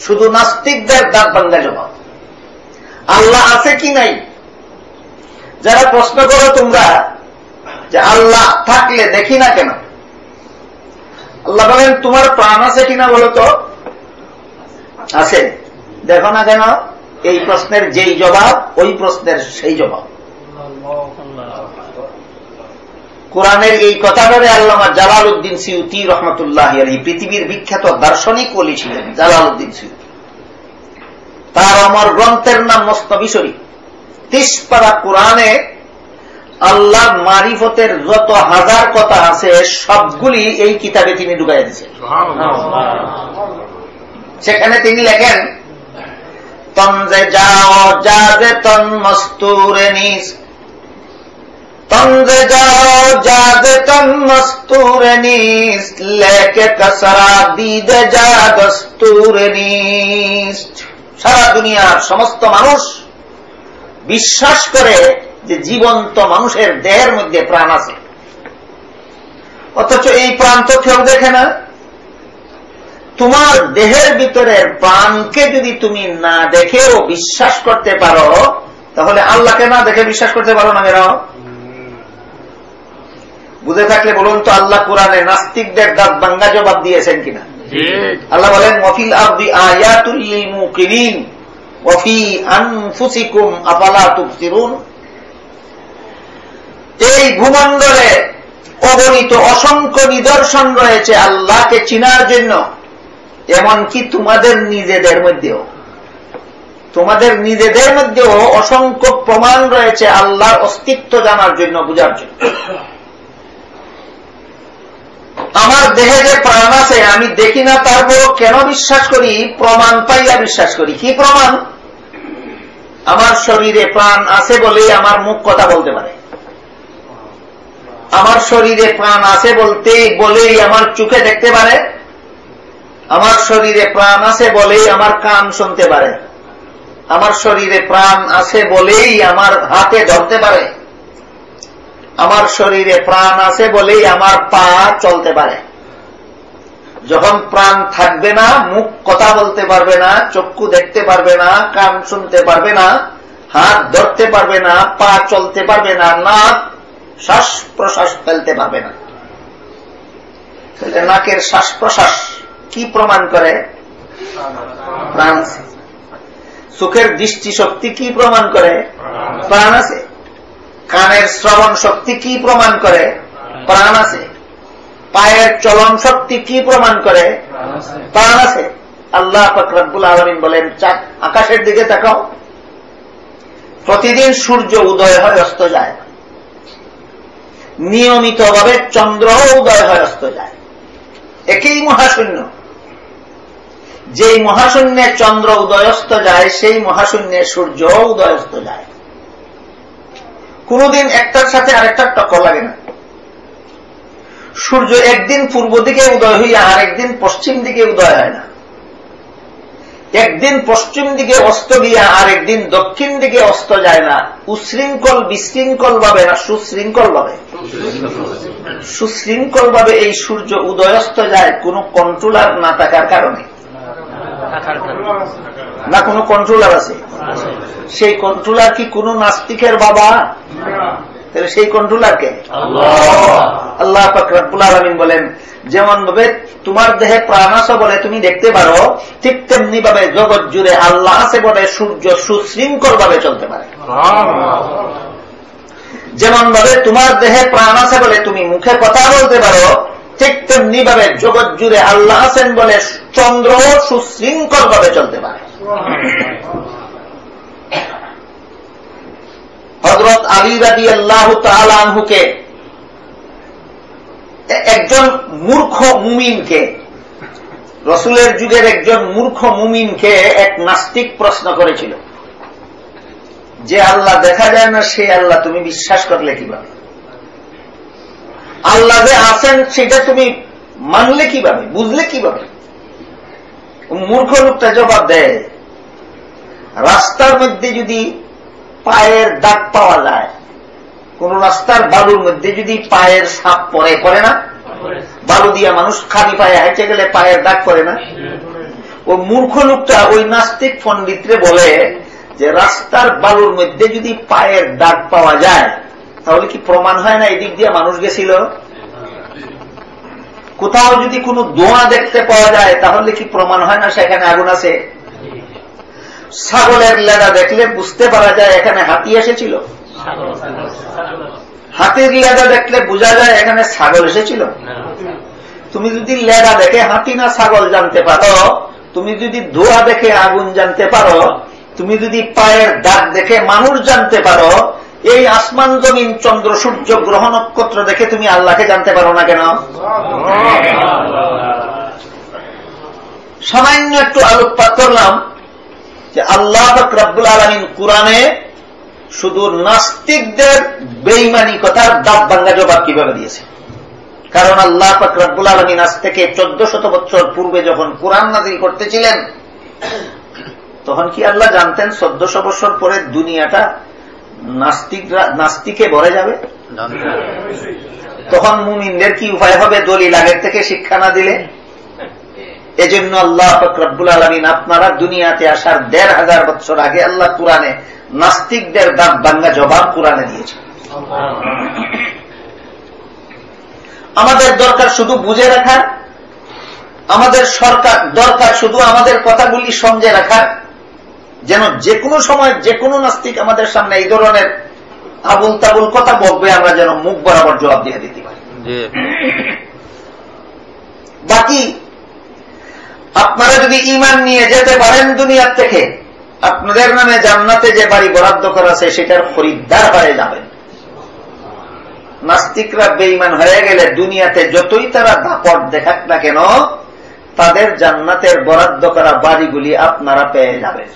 শুধু নাস্তিকদের দাঁত বাঙ্গা জবাব। আল্লাহ আছে কি নাই? যারা প্রশ্ন করো তোমরা যে আল্লাহ থাকলে দেখি না কেন? আল্লাহ বলেন, তোমার প্রাণ আছে কিনা বলো তো? আছে। দেখো না কেন? এই প্রশ্নের যেই জবাব, ওই প্রশ্নের সেই জবাব। কোরআনের এই কথাটারে আল্লামা জালাল উদ্দিন সিউতি রহমতুল্লাহ আলী পৃথিবীর বিখ্যাত দার্শনিক বলি ছিলেন জালাল উদ্দিন সিউতি। তার অমর গ্রন্থের নাম মস্তবি শরীফ। তিসপাড়া কোরআনে আল্লাহ মারিফতের যত হাজার কথা আছে, সবগুলি এই কিতাবে তিনি ঢুকাই দিচ্ছেন সেখানে তিনি লেখেন তঞ্জে যাও যাবে তন মস্তুরে নিস নিস লেকে কসরা দিদে যা দস্তুরে নিস সারা দুনিয়ার সমস্ত মানুষ বিশ্বাস করে যে জীবন্ত মানুষের দেহের মধ্যে প্রাণ আছে। অথচ এই প্রাণ তো কেউ দেখে না। তোমার দেহের ভিতরের প্রাণকে যদি তুমি না দেখেও বিশ্বাস করতে পারো, তাহলে আল্লাহকে না দেখে বিশ্বাস করতে পারো না কেন বুঝে থাকলে বলুন তো আল্লাহ কোরআনে নাস্তিকদের দাঁত বাঙ্গা জবাব দিয়েছেন কিনা? আল্লাহ বলেন মফিল আব্দি আয়াতুল্লিল মুকিরিন ওফি আনফুসিকুম আপালা তুফসিরুন এই ভূমণ্ডলে অগণিত অসংখ্য নিদর্শন রয়েছে আল্লাহকে চিনার জন্য এমনকি তোমাদের নিজেদের মধ্যেও। তোমাদের নিজেদের মধ্যেও অসংখ্য প্রমাণ রয়েছে আল্লাহর অস্তিত্ব জানার জন্য বুঝার জন্য। আমার দেহে যে প্রাণ আছে, আমি দেখি না তারপর কেন বিশ্বাস করি? প্রমাণ পাইয়া বিশ্বাস করি। কি প্রমাণ? আমার শরীরে প্রাণ আছে বলেই আমার মুখ কথা বলতে পারে। আমার শরীরে প্রাণ আছে বলতে, বলেই আমার চোখে দেখতে পারে। আমার শরীরে প্রাণ আছে বলেই আমার কান শুনতে পারে। আমার শরীরে প্রাণ আছে বলেই আমার হাতে ধরতে পারে। আমার শরীরে প্রাণ আছে বলেই আমার পা চলতে পারে। যখন প্রাণ থাকবে না, মুখ কথা বলতে পারবে না, চক্ষু দেখতে পারবে না, কান শুনতে পারবে না, হাত ধরতে পারবে না, পা চলতে পারবে না, নাক শ্বাস প্রশ্বাস ফেলতে পারবে না। নাকের শ্বাস প্রশ্বাস কি প্রমাণ করে? প্রাণ আছে। চোখের দৃষ্টি শক্তি কি প্রমাণ করে? প্রাণ আছে। কানের শ্রবণ শক্তি কি প্রমাণ করে? প্রাণ আছে। পায়ের চলন শক্তি কি প্রমাণ করে? প্রাণ আছে। আল্লাহ ফকরাবুল আলমিন বলেন চাক আকাশের দিকে তাকাও। প্রতিদিন সূর্য উদয় হয়, অস্ত যায়। নিয়মিতভাবে চন্দ্র উদয় হয়, অস্ত যায়। একই মহাশূন্য। যেই মহাশূন্যে চন্দ্র উদয়স্ত যায়, সেই মহাশূন্যে সূর্য উদয়স্ত যায়। কোনদিন একটার সাথে আরেকটার টক্কর লাগে না। সূর্য একদিন পূর্ব দিকে উদয় হইয়া আর একদিন পশ্চিম দিকে উদয় হয় না। একদিন পশ্চিম দিকে অস্ত গিয়া আর একদিন দক্ষিণ দিকে অস্ত যায় না। উশৃঙ্খল বিশৃঙ্খল ভাবে না সুশৃঙ্খল ভাবে সুশৃঙ্খল ভাবে এই সূর্য উদয়স্ত যায় কোন কন্ট্রোলার না থাকার কারণে। না কোনো কন্ট্রোলার আছে? সেই কন্ট্রোলার কি কোন নাস্তিকের বাবা? তাহলে সেই কন্ট্রোলারকে আল্লাহ। ফকরাবুল আলমিন বলেন যেমন ভাবে তোমার দেহে প্রাণ আছে বলে তুমি দেখতে পারো ঠিক তেমনি ভাবে জগৎ জুড়ে আল্লাহ আছে বলে সূর্য সুশৃঙ্খল ভাবে চলতে পারে। যেমন ভাবে তোমার দেহে প্রাণ আছে বলে তুমি মুখে কথা বলতে পারো ঠিক তেমনি ভাবে জগৎ জুড়ে আল্লাহ আছেন বলে চন্দ্র সুশৃঙ্খল ভাবে চলতে পারে। হজরত আলী রাজি আল্লাহ তালহুকে একজন মূর্খ মুমিনকে, রসুলের যুগের একজন মূর্খ মুমিনকে এক নাস্তিক প্রশ্ন করেছিল। যে আল্লাহ দেখা যায় না সে আল্লাহ তুমি বিশ্বাস করলে কীভাবে? আল্লাহ যে আছেন, সেটা তুমি মানলে কীভাবে? বুঝলে কীভাবে? মূর্খ লোকটা জবাব দেয় রাস্তার মধ্যে যদি পায়ের দাগ পাওয়া যায়, কোন রাস্তার বালুর মধ্যে যদি পায়ের সাপ পরে করে না? বালু দিয়া মানুষ খালি পায়ে হাইটে গেলে পায়ের দাগ করে না? ও মূর্খ লোকটা ওই নাস্তিক পণ্ডিতরে বলে যে রাস্তার বালুর মধ্যে যদি পায়ের দাগ পাওয়া যায়, তাহলে কি প্রমাণ হয় না এদিক দিয়ে মানুষ গেছিল? কোথাও যদি কোনো দোয়া দেখতে পাওয়া যায়, তাহলে কি প্রমাণ হয় না সেখানে আগুন আছে? ছাগলের লেদা দেখলে বুঝতে পারা যায় এখানে হাতি এসেছিল। হাতির লেদা দেখলে বোঝা যায় এখানে ছাগল এসেছিল। তুমি যদি লেদা দেখে হাতি না ছাগল জানতে পারো, তুমি যদি ধোয়া দেখে আগুন জানতে পারো, তুমি যদি পায়ের দাগ দেখে মানুষ জানতে পারো, এই আসমান জমিন চন্দ্র সূর্য গ্রহ নক্ষত্র দেখে তুমি আল্লাহকে জানতে পারো না কেন? সামান্য একটু আলোকপাত করলাম। যে আল্লাহ রব্বুল আলমিন কোরআনে শুধু নাস্তিকদের বেইমানি কথার দাব বাঙ্গা জবাব কীভাবে দিয়েছে? কারণ আল্লাহ রব্বুল আলমিন আজ থেকে চোদ্দ শত বছর পূর্বে যখন কোরআন নাজিল করতেছিলেন তখন কি আল্লাহ জানতেন চোদ্দশো বছর পরে দুনিয়াটা নাস্তিকরা নাস্তিকে ভরে যাবে? তখন মুমিনদের কি উপায় হবে? দলিল আগের থেকে শিক্ষা না দিলে? এজন্য আল্লাহ ফকরাবুল আলমিন আপনারা দুনিয়াতে আসার দেড় হাজার বছর আগে আল্লাহ কোরআনে নাস্তিকদের দাম বাঙ্গা জবাব কোরআনে দিয়েছে আমাদের দরকার শুধু বুঝে রাখার আমাদের সরকার দরকার শুধু আমাদের কথাগুলি সমঝে রাখার যেন যে কোনো সময় যে কোনো নাস্তিক আমাদের সামনে এই ধরনের আবুল তাবুল কথা বলবে আমরা যেন মুখ বরাবর জবাব দিয়ে দিতে পারি। বাকি আপনারা যদি ইমান নিয়ে যেতে পারেন দুনিয়ার থেকে, আপনাদের নামে জান্নাতে যে বাড়ি বরাদ্দ করা আছে, সেটার খরিদ্দার হয়ে যাবেন নাস্তিকরা বেইমান হয়ে গেলে দুনিয়াতে যতই তারা দাপট দেখাক না কেন, তাদের জান্নাতের বরাদ্দ করা বাড়িগুলি আপনারা পেয়ে যাবেন।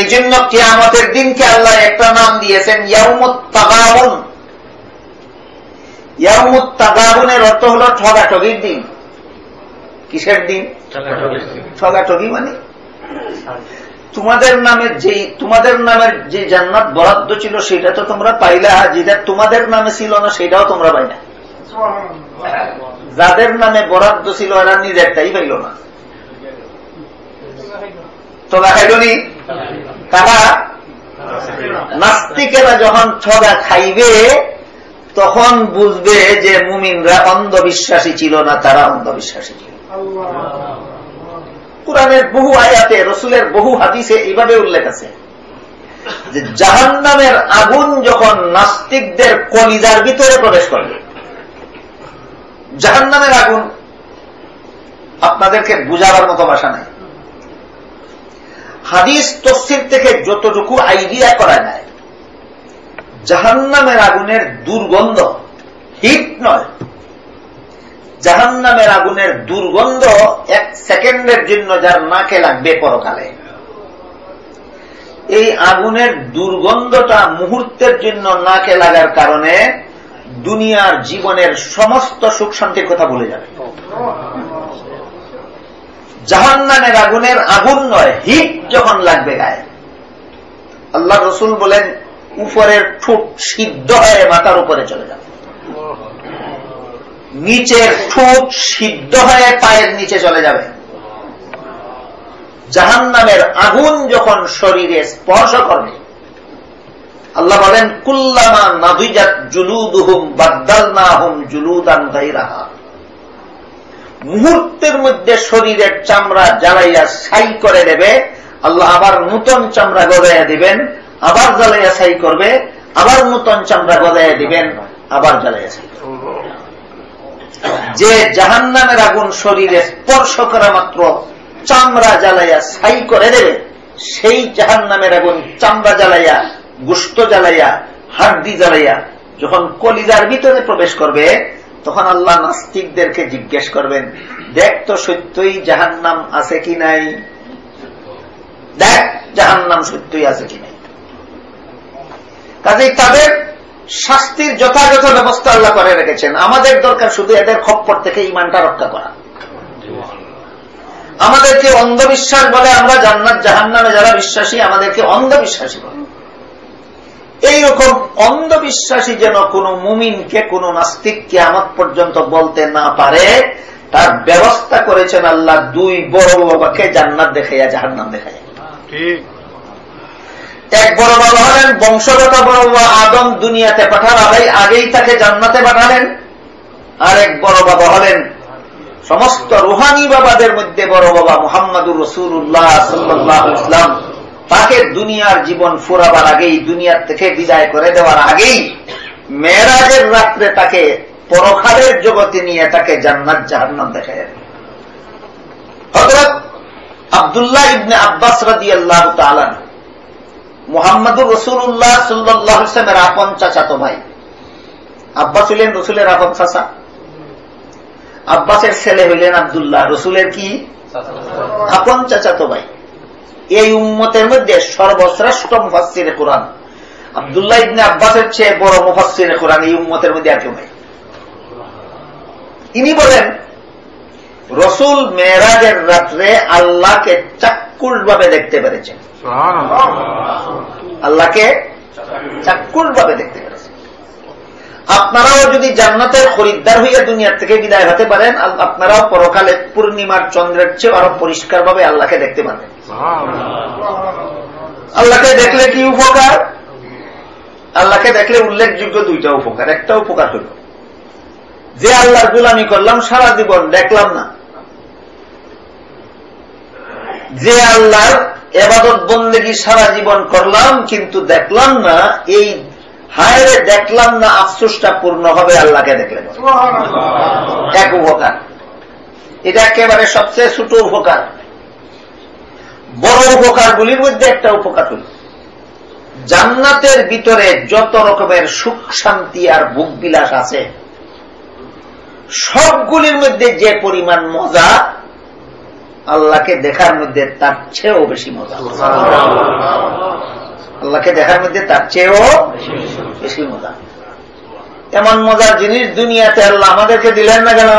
এই জন্য কে কেয়ামতের দিনকে আল্লাহ একটা নাম দিয়েছেন ইয়াউমুত তাগাবুন ইয়াউমুত তাগাবুনের অর্থ হল ঠগাঠগির দিন। কিসের দিন? ঠগাঠগি মানে? তোমাদের নামে যে তোমাদের নামের যে জান্নাত বরাদ্দ ছিল সেটা তো তোমরা পাইলা যেটা তোমাদের নামে ছিল না সেটাও তোমরা পাইলা। যাদের নামে বরাদ্দ ছিল এরা নিজেরটাই পাইল না। তোলা খাইলনি কারা? নাস্তিকেরা যখন ঠগা খাইবে তখন বুঝবে যে মুমিনরা অন্ধবিশ্বাসী ছিল না তারা অন্ধবিশ্বাসী ছিল। কোরআনের বহু আয়াতে, রসুলের বহু হাদিসে এইভাবে উল্লেখ আছে। যে জাহান নামের আগুন যখন নাস্তিকদের কলিজার ভিতরে প্রবেশ করবে। জাহান নামের আগুন আপনাদেরকে বুঝাবার মতো ভাষা নাই। হাদিস তফসির থেকে যতটুকু আইডিয়া করা যায়, জাহান্নামের আগুনের দুর্গন্ধ হিট নয়। জাহান্নামের আগুনের দুর্গন্ধ এক সেকেন্ডের জন্য যার নাকে লাগবে পরকালে। এই আগুনের দুর্গন্ধটা মুহূর্তের জন্য নাকে লাগার কারণে দুনিয়ার জীবনের সমস্ত সুখ শান্তির কথা বলে যাবে। জাহান্নামের আগুনের আগুন নয়, হিট যখন লাগবে গায়ে। আল্লাহ রসুল বলেন, উপরের ঠুট সিদ্ধ হয়ে মাথার উপরে চলে যাবে। নিচের ঠোঁট সিদ্ধ হয়ে পায়ের নিচে চলে যাবে। জাহান নামের আগুন যখন শরীরে স্পর্শ করবে, আল্লাহ বলেন, কুল্লামা নাভিজাত জুলুদুহুম বাদ্দাল না হুম জুলুদান মুহূর্তের মধ্যে শরীরের চামড়া জ্বালাইয়া ছাই করে দেবে আল্লাহ আবার নূতন চামড়া গজাইয়া দিবেন, আবার জ্বালাইয়া ছাই করবে, আবার নূতন চামড়া গজাইয়া দিবেন, আবার জ্বালাইয়া ছাই করবে। যে জাহান নামের আগুন শরীরে স্পর্শ করা মাত্র চামড়া জ্বালাইয়া ছাই করে দেবে, সেই জাহান নামের আগুন চামড়া জ্বালাইয়া, গুস্ত জ্বালাইয়া, হাড্ডি জ্বালাইয়া যখন কলিজার ভিতরে প্রবেশ করবে, তখন আল্লাহ নাস্তিকদেরকে জিজ্ঞেস করবেন, দেখ তো সত্যই জাহান নাম আছে কি নাই? দেখ জাহান নাম সত্যই আছে কি নাই। কাজেই তাদের শাস্তির যথাযথ ব্যবস্থা আল্লাহ করে রেখেছেন। আমাদের দরকার শুধু এদের খপ্পর থেকে ইমানটা রক্ষা করা। আমাদেরকে অন্ধবিশ্বাস বলে আমরা জান্নাত জাহান নামে যারা বিশ্বাসী, আমাদেরকে অন্ধবিশ্বাসী বলে। এইরকম অন্ধবিশ্বাসী যেন কোন মুমিনকে, কোন নাস্তিককে আমার পর্যন্ত বলতে না পারে, তার ব্যবস্থা করেছেন আল্লাহ দুই বড় বাবাকে জান্নাত দেখাইয়া জাহান নাম দেখাইয়া। ঠিক। এক বড় বাবা হলেন, বংশগত বড় আদম দুনিয়াতে পাঠার আগে আগেই তাকে জান্নাতে পাঠালেন। আর এক বড় বাবা হলেন, সমস্ত রুহানি বাবাদের মধ্যে বড় বাবা মোহাম্মদুর রসুল্লাহ সাল্লাহ ইসলাম তাকে দুনিয়ার জীবন ফুরাবার আগেই, দুনিয়ার থেকে বিদায় করে দেওয়ার আগেই, মেয়েরাজের রাত্রে তাকে পরখালের জগতে নিয়ে তাকে জান্নাত জাহান্নাম দেখা যাবে হজরত আবদুল্লাহ ইবনে আব্বাস রাদি আল্লাহ তালান মোহাম্মদুর রসুল্লাহ সাল্লাহ ইসলামের আপন চাচাতো ভাই। আব্বাস হইলেন রসুলের আপন চাচা। আব্বাসের ছেলে হইলেন আবদুল্লাহ। রসুলের কি? আপন চাচাতো ভাই। এই উম্মতের মধ্যে সর্বশ্রেষ্ঠ মুফাসির কোরআন। আবদুল্লাহ ইবনে আব্বাসের চেয়ে বড় মুফাসির কোরআন এই উম্মতের মধ্যে আর কেউ নাই। ইনি বলেন, রসুল মেয়েরাজের রাত্রে আল্লাহকে চাক্কুল ভাবে দেখতে পেরেছেন। আল্লাহকে চাক্কুল ভাবে দেখতে পেরেছেন। আপনারাও যদি জান্নাতের খরিদ্দার হইয়া দুনিয়ার থেকে বিদায় হতে পারেন আপনারাও পরকালে পূর্ণিমার চন্দ্রের চেয়ে আরও পরিষ্কার ভাবে আল্লাহকে দেখতে পাবেন আল্লাহকে দেখলে কি উপকার? আল্লাহকে দেখলে উল্লেখযোগ্য দুইটা উপকার। একটা উপকার হল যে আল্লাহর গুলামি করলাম সারা জীবন দেখলাম না। যে আল্লাহর এবাদত বন্দেগি সারা জীবন করলাম কিন্তু দেখলাম না এই হায়রে দেখলাম না আফসোসটা পূর্ণ হবে আল্লাহকে দেখলে এক উপকার। এটা একেবারে সবচেয়ে ছোট উপকার। বড় উপকারগুলির মধ্যে একটা উপকার হল জান্নাতের ভিতরে যত রকমের সুখ শান্তি আর বুক বিলাস আছে সবগুলির মধ্যে যে পরিমাণ মজা আল্লাহকে দেখার মধ্যে তার চেয়েও বেশি মজা। আল্লাহকে দেখার মধ্যে তার চেয়েও বেশি মজা। এমন মজার জিনিস দুনিয়াতে আল্লাহ আমাদেরকে দিলেন না কেন?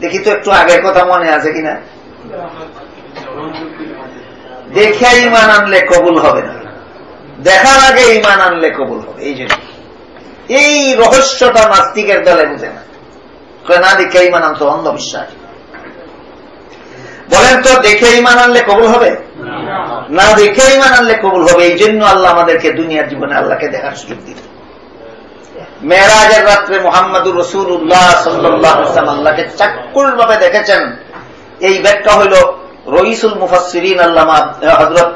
দেখি তো একটু আগের কথা মনে আছে কিনা? দেখে ইমান আনলে কবুল হবে না। দেখার আগে ইমান আনলে কবুল হবে, এই জন্য। এই রহস্যটা নাস্তিকের দলে বুঝে না। না দেখে ইমান আনতো অন্ধবিশ্বাস। বলেন তো, দেখে ইমান আনলে কবুল হবে? না, দেখে ইমান আনলে কবুল হবে, এই জন্য আল্লাহ আমাদেরকে দুনিয়ার জীবনে আল্লাহকে দেখার সুযোগ দিল মেয়েরাজের রাত্রে মোহাম্মদুর রসুল্লাহ সাল্লাম আল্লাহকে চাকুল ভাবে দেখেছেন। এই ব্যাখ্যা হইল রইসুল মুফাসিরিন আল্লাহ হজরত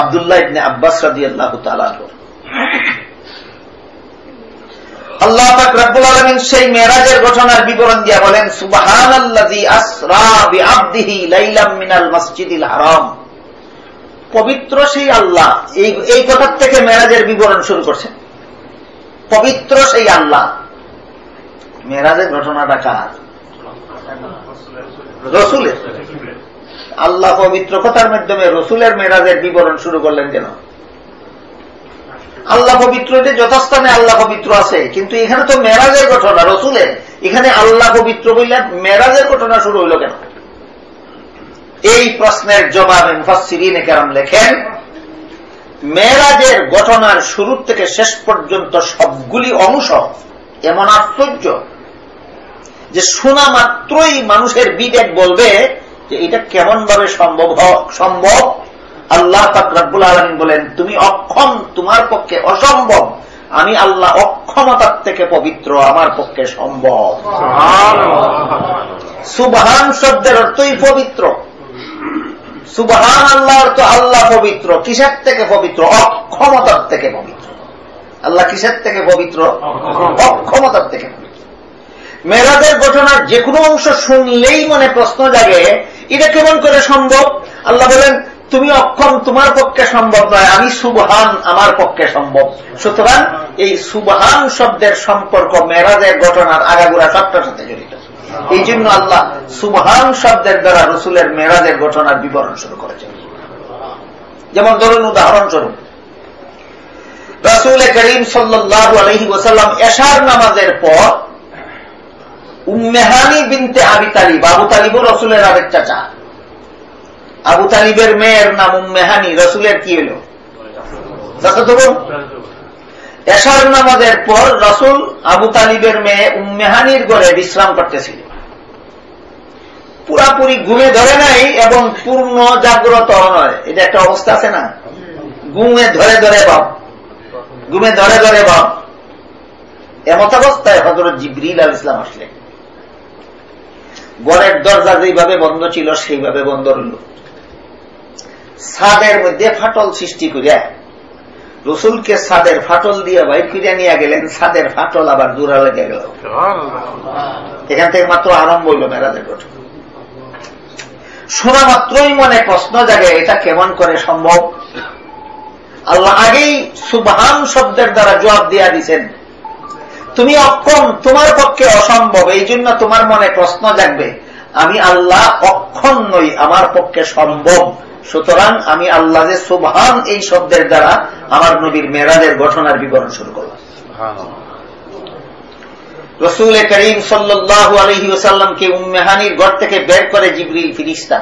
আবদুল্লাহ ইবনে আব্বাস রাজি আল্লাহ আল্লাহ রব্বুল আলমিন সেই মেরাজের ঘটনার বিবরণ দিয়া বলেন মসজিদিল হারাম। পবিত্র সেই আল্লাহ, এই কথার থেকে মেরাজের বিবরণ শুরু করছেন পবিত্র সেই আল্লাহ। মেরাজের ঘটনাটা কার? রসুলের। আল্লাহ পবিত্র কথার মাধ্যমে রসুলের মেরাজের বিবরণ শুরু করলেন কেন? আল্লাহ পবিত্র যে যথাস্থানে আল্লাহ পবিত্র আছে। কিন্তু এখানে তো মেরাজের ঘটনা, রসুলের। এখানে আল্লাহ পবিত্র বললে মেরাজের ঘটনা শুরু হইল কেন? এই প্রশ্নের জবাবে মুফাসিরিন কেরাম লেখেন, মেরাজের ঘটনার শুরু থেকে শেষ পর্যন্ত সবগুলি অংশ এমন আশ্চর্য যে শোনা মাত্রই মানুষের বিবেক বলবে যে এটা কেমন ভাবে সম্ভব সম্ভব? আল্লাহ ফাকরাবুল আলমিন বলেন তুমি অক্ষম তোমার পক্ষে অসম্ভব। আমি আল্লাহ অক্ষমতার থেকে পবিত্র আমার পক্ষে সম্ভব। সুবহান শব্দের অর্থই পবিত্র। সুবহান আল্লাহ অর্থ আল্লাহ পবিত্র। কিসের থেকে পবিত্র? অক্ষমতার থেকে পবিত্র। আল্লাহ কিসের থেকে পবিত্র? অক্ষমতার থেকে পবিত্র। মেরাজের ঘটনার যে কোনো অংশ শুনলেই মনে প্রশ্ন জাগে এটা কেমন করে সম্ভব? আল্লাহ বলেন তুমি অক্ষম, তোমার পক্ষে সম্ভব নয়, আমি সুবহান, আমার পক্ষে সম্ভব। সুতরাং এই সুবহান শব্দের সম্পর্ক মেরাজের ঘটনার আগাগোড়া সবটার সাথে জড়িত। এই জন্য আল্লাহ সুবহান শব্দের দ্বারা রসুলের মেরাজের ঘটনার বিবরণ শুরু করেছেন। যেমন ধরুন, উদাহরণস্বরূপ, রসুল করিম সাল্লাহ আলহি ওসাল্লাম এশার নামাজের পর উম্মেহানি বিনতে আবি তালিব, আবু তালিবও রসুলের আরেক চাচা আবু তালিবের মেয়ের নাম উম্মেহানি রসুলের কি হল? এশার নামাজের পর রসুল আবু তালিবের মেয়ে উম্মেহানির গড়ে বিশ্রাম করতেছিল। পুরাপুরি ঘুমে ধরে নাই এবং পূর্ণ জাগ্রত নয়। এটা একটা অবস্থা আছে না? ঘুমে ধরে ধরে বাপ। ঘুমে ধরে ধরে বাপ। এমত অবস্থায় হজরত জিবরিল আল ইসলাম আসলেন। গড়ের দরজা যেইভাবে বন্ধ ছিল, সেইভাবে বন্ধ রইল। সাদের মধ্যে ফাটল সৃষ্টি করিয়া রসুলকে সাদের ফাটল দিয়ে বাইর ফিরিয়া নিয়ে গেলেন সাদের ফাটল আবার জোড়া লেগে গেল। এখান থেকে মাত্র আরম্ভ হইল মেরাজের ঘটনা। শোনা মাত্রই মনে প্রশ্ন জাগে এটা কেমন করে সম্ভব? আল্লাহ আগেই সুবহান শব্দের দ্বারা জবাব দিয়া দিছেন। তুমি অক্ষম তোমার পক্ষে অসম্ভব এই জন্য তোমার মনে প্রশ্ন জাগবে আমি আল্লাহ অক্ষম নই আমার পক্ষে সম্ভব। সুতরাং আমি আল্লাহ সুবহান এই শব্দের দ্বারা আমার নবীর মেরাজের ঘটনার বিবরণ শুরু করলাম। রসুল করিম সাল্লাহ আলহি ওসাল্লামকে উম্মেহানির ঘর থেকে বের করে জিবরিল ফিরিস্তা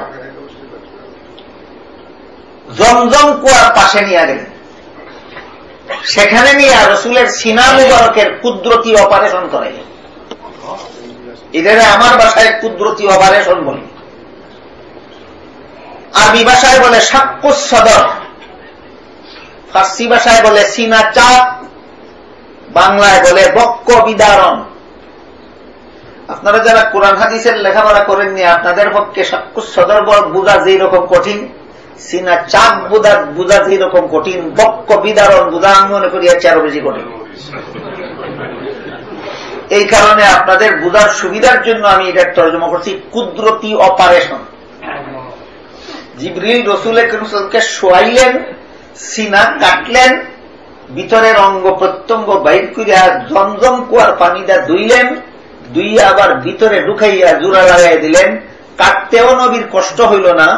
জমজম কুয়ার পাশে নিয়ে গেলেন। সেখানে নিয়ে রসুলের সিনা মুবারকের কুদরতি অপারেশন করে এদের আমার বাসায় কুদরতি অপারেশন বলি। আরবি ভাষায় বলে সাক্ষুস সদর। ফার্সি ভাষায় বলে সিনা চাপ বাংলায় বলে বক্ক বিদারণ। আপনারা যারা কোরআন হাদিসের লেখাপড়া করেননি, আপনাদের পক্ষে সাক্ষুস সদর বুঝা যেই রকম কঠিন সিনা চাপ বুঝা বুঝা যেই রকম কঠিন, বক্ক বিদারণ বুঝা আমি মনে করি হচ্ছে আরও বেশি কঠিন। এই কারণে আপনাদের বুঝার সুবিধার জন্য আমি এটা তর্জমা করছি, কুদরতি অপারেশন। জিবরিল রসুলকে শোয়াইলেন সিনা কাটলেন, ভিতরের অঙ্গ প্রত্যঙ্গ বাইর করিয়া জমজম কুয়ার পানিটা ধুইলেন দুইয়া আবার ভিতরে ঢুকাইয়া জোড়া লাগাই দিলেন। কাটতেও নবীর কষ্ট হইল না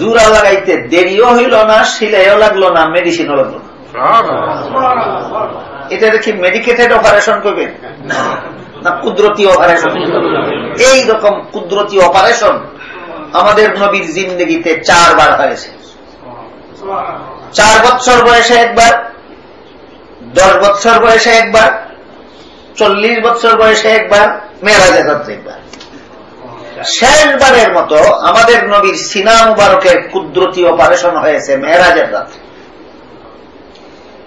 জোড়া লাগাইতে দেরিও হইল না, সিলাইও লাগল না মেডিসিনও লাগল না। এটা দেখি মেডিকেটেড অপারেশন করবেন না, কুদরতি অপারেশন এই রকম কুদরতি অপারেশন আমাদের নবীর জিন্দগিতে চারবার হয়েছে। চার বছর বয়সে একবার, দশ বছর বয়সে একবার, চল্লিশ বছর বয়সে একবার, মেয়েরাজের রাত্রে একবার। শেষবারের মতো আমাদের নবীর সিনা মুবারকের কুদরতি অপারেশন হয়েছে মেয়েরাজের রাত্রে।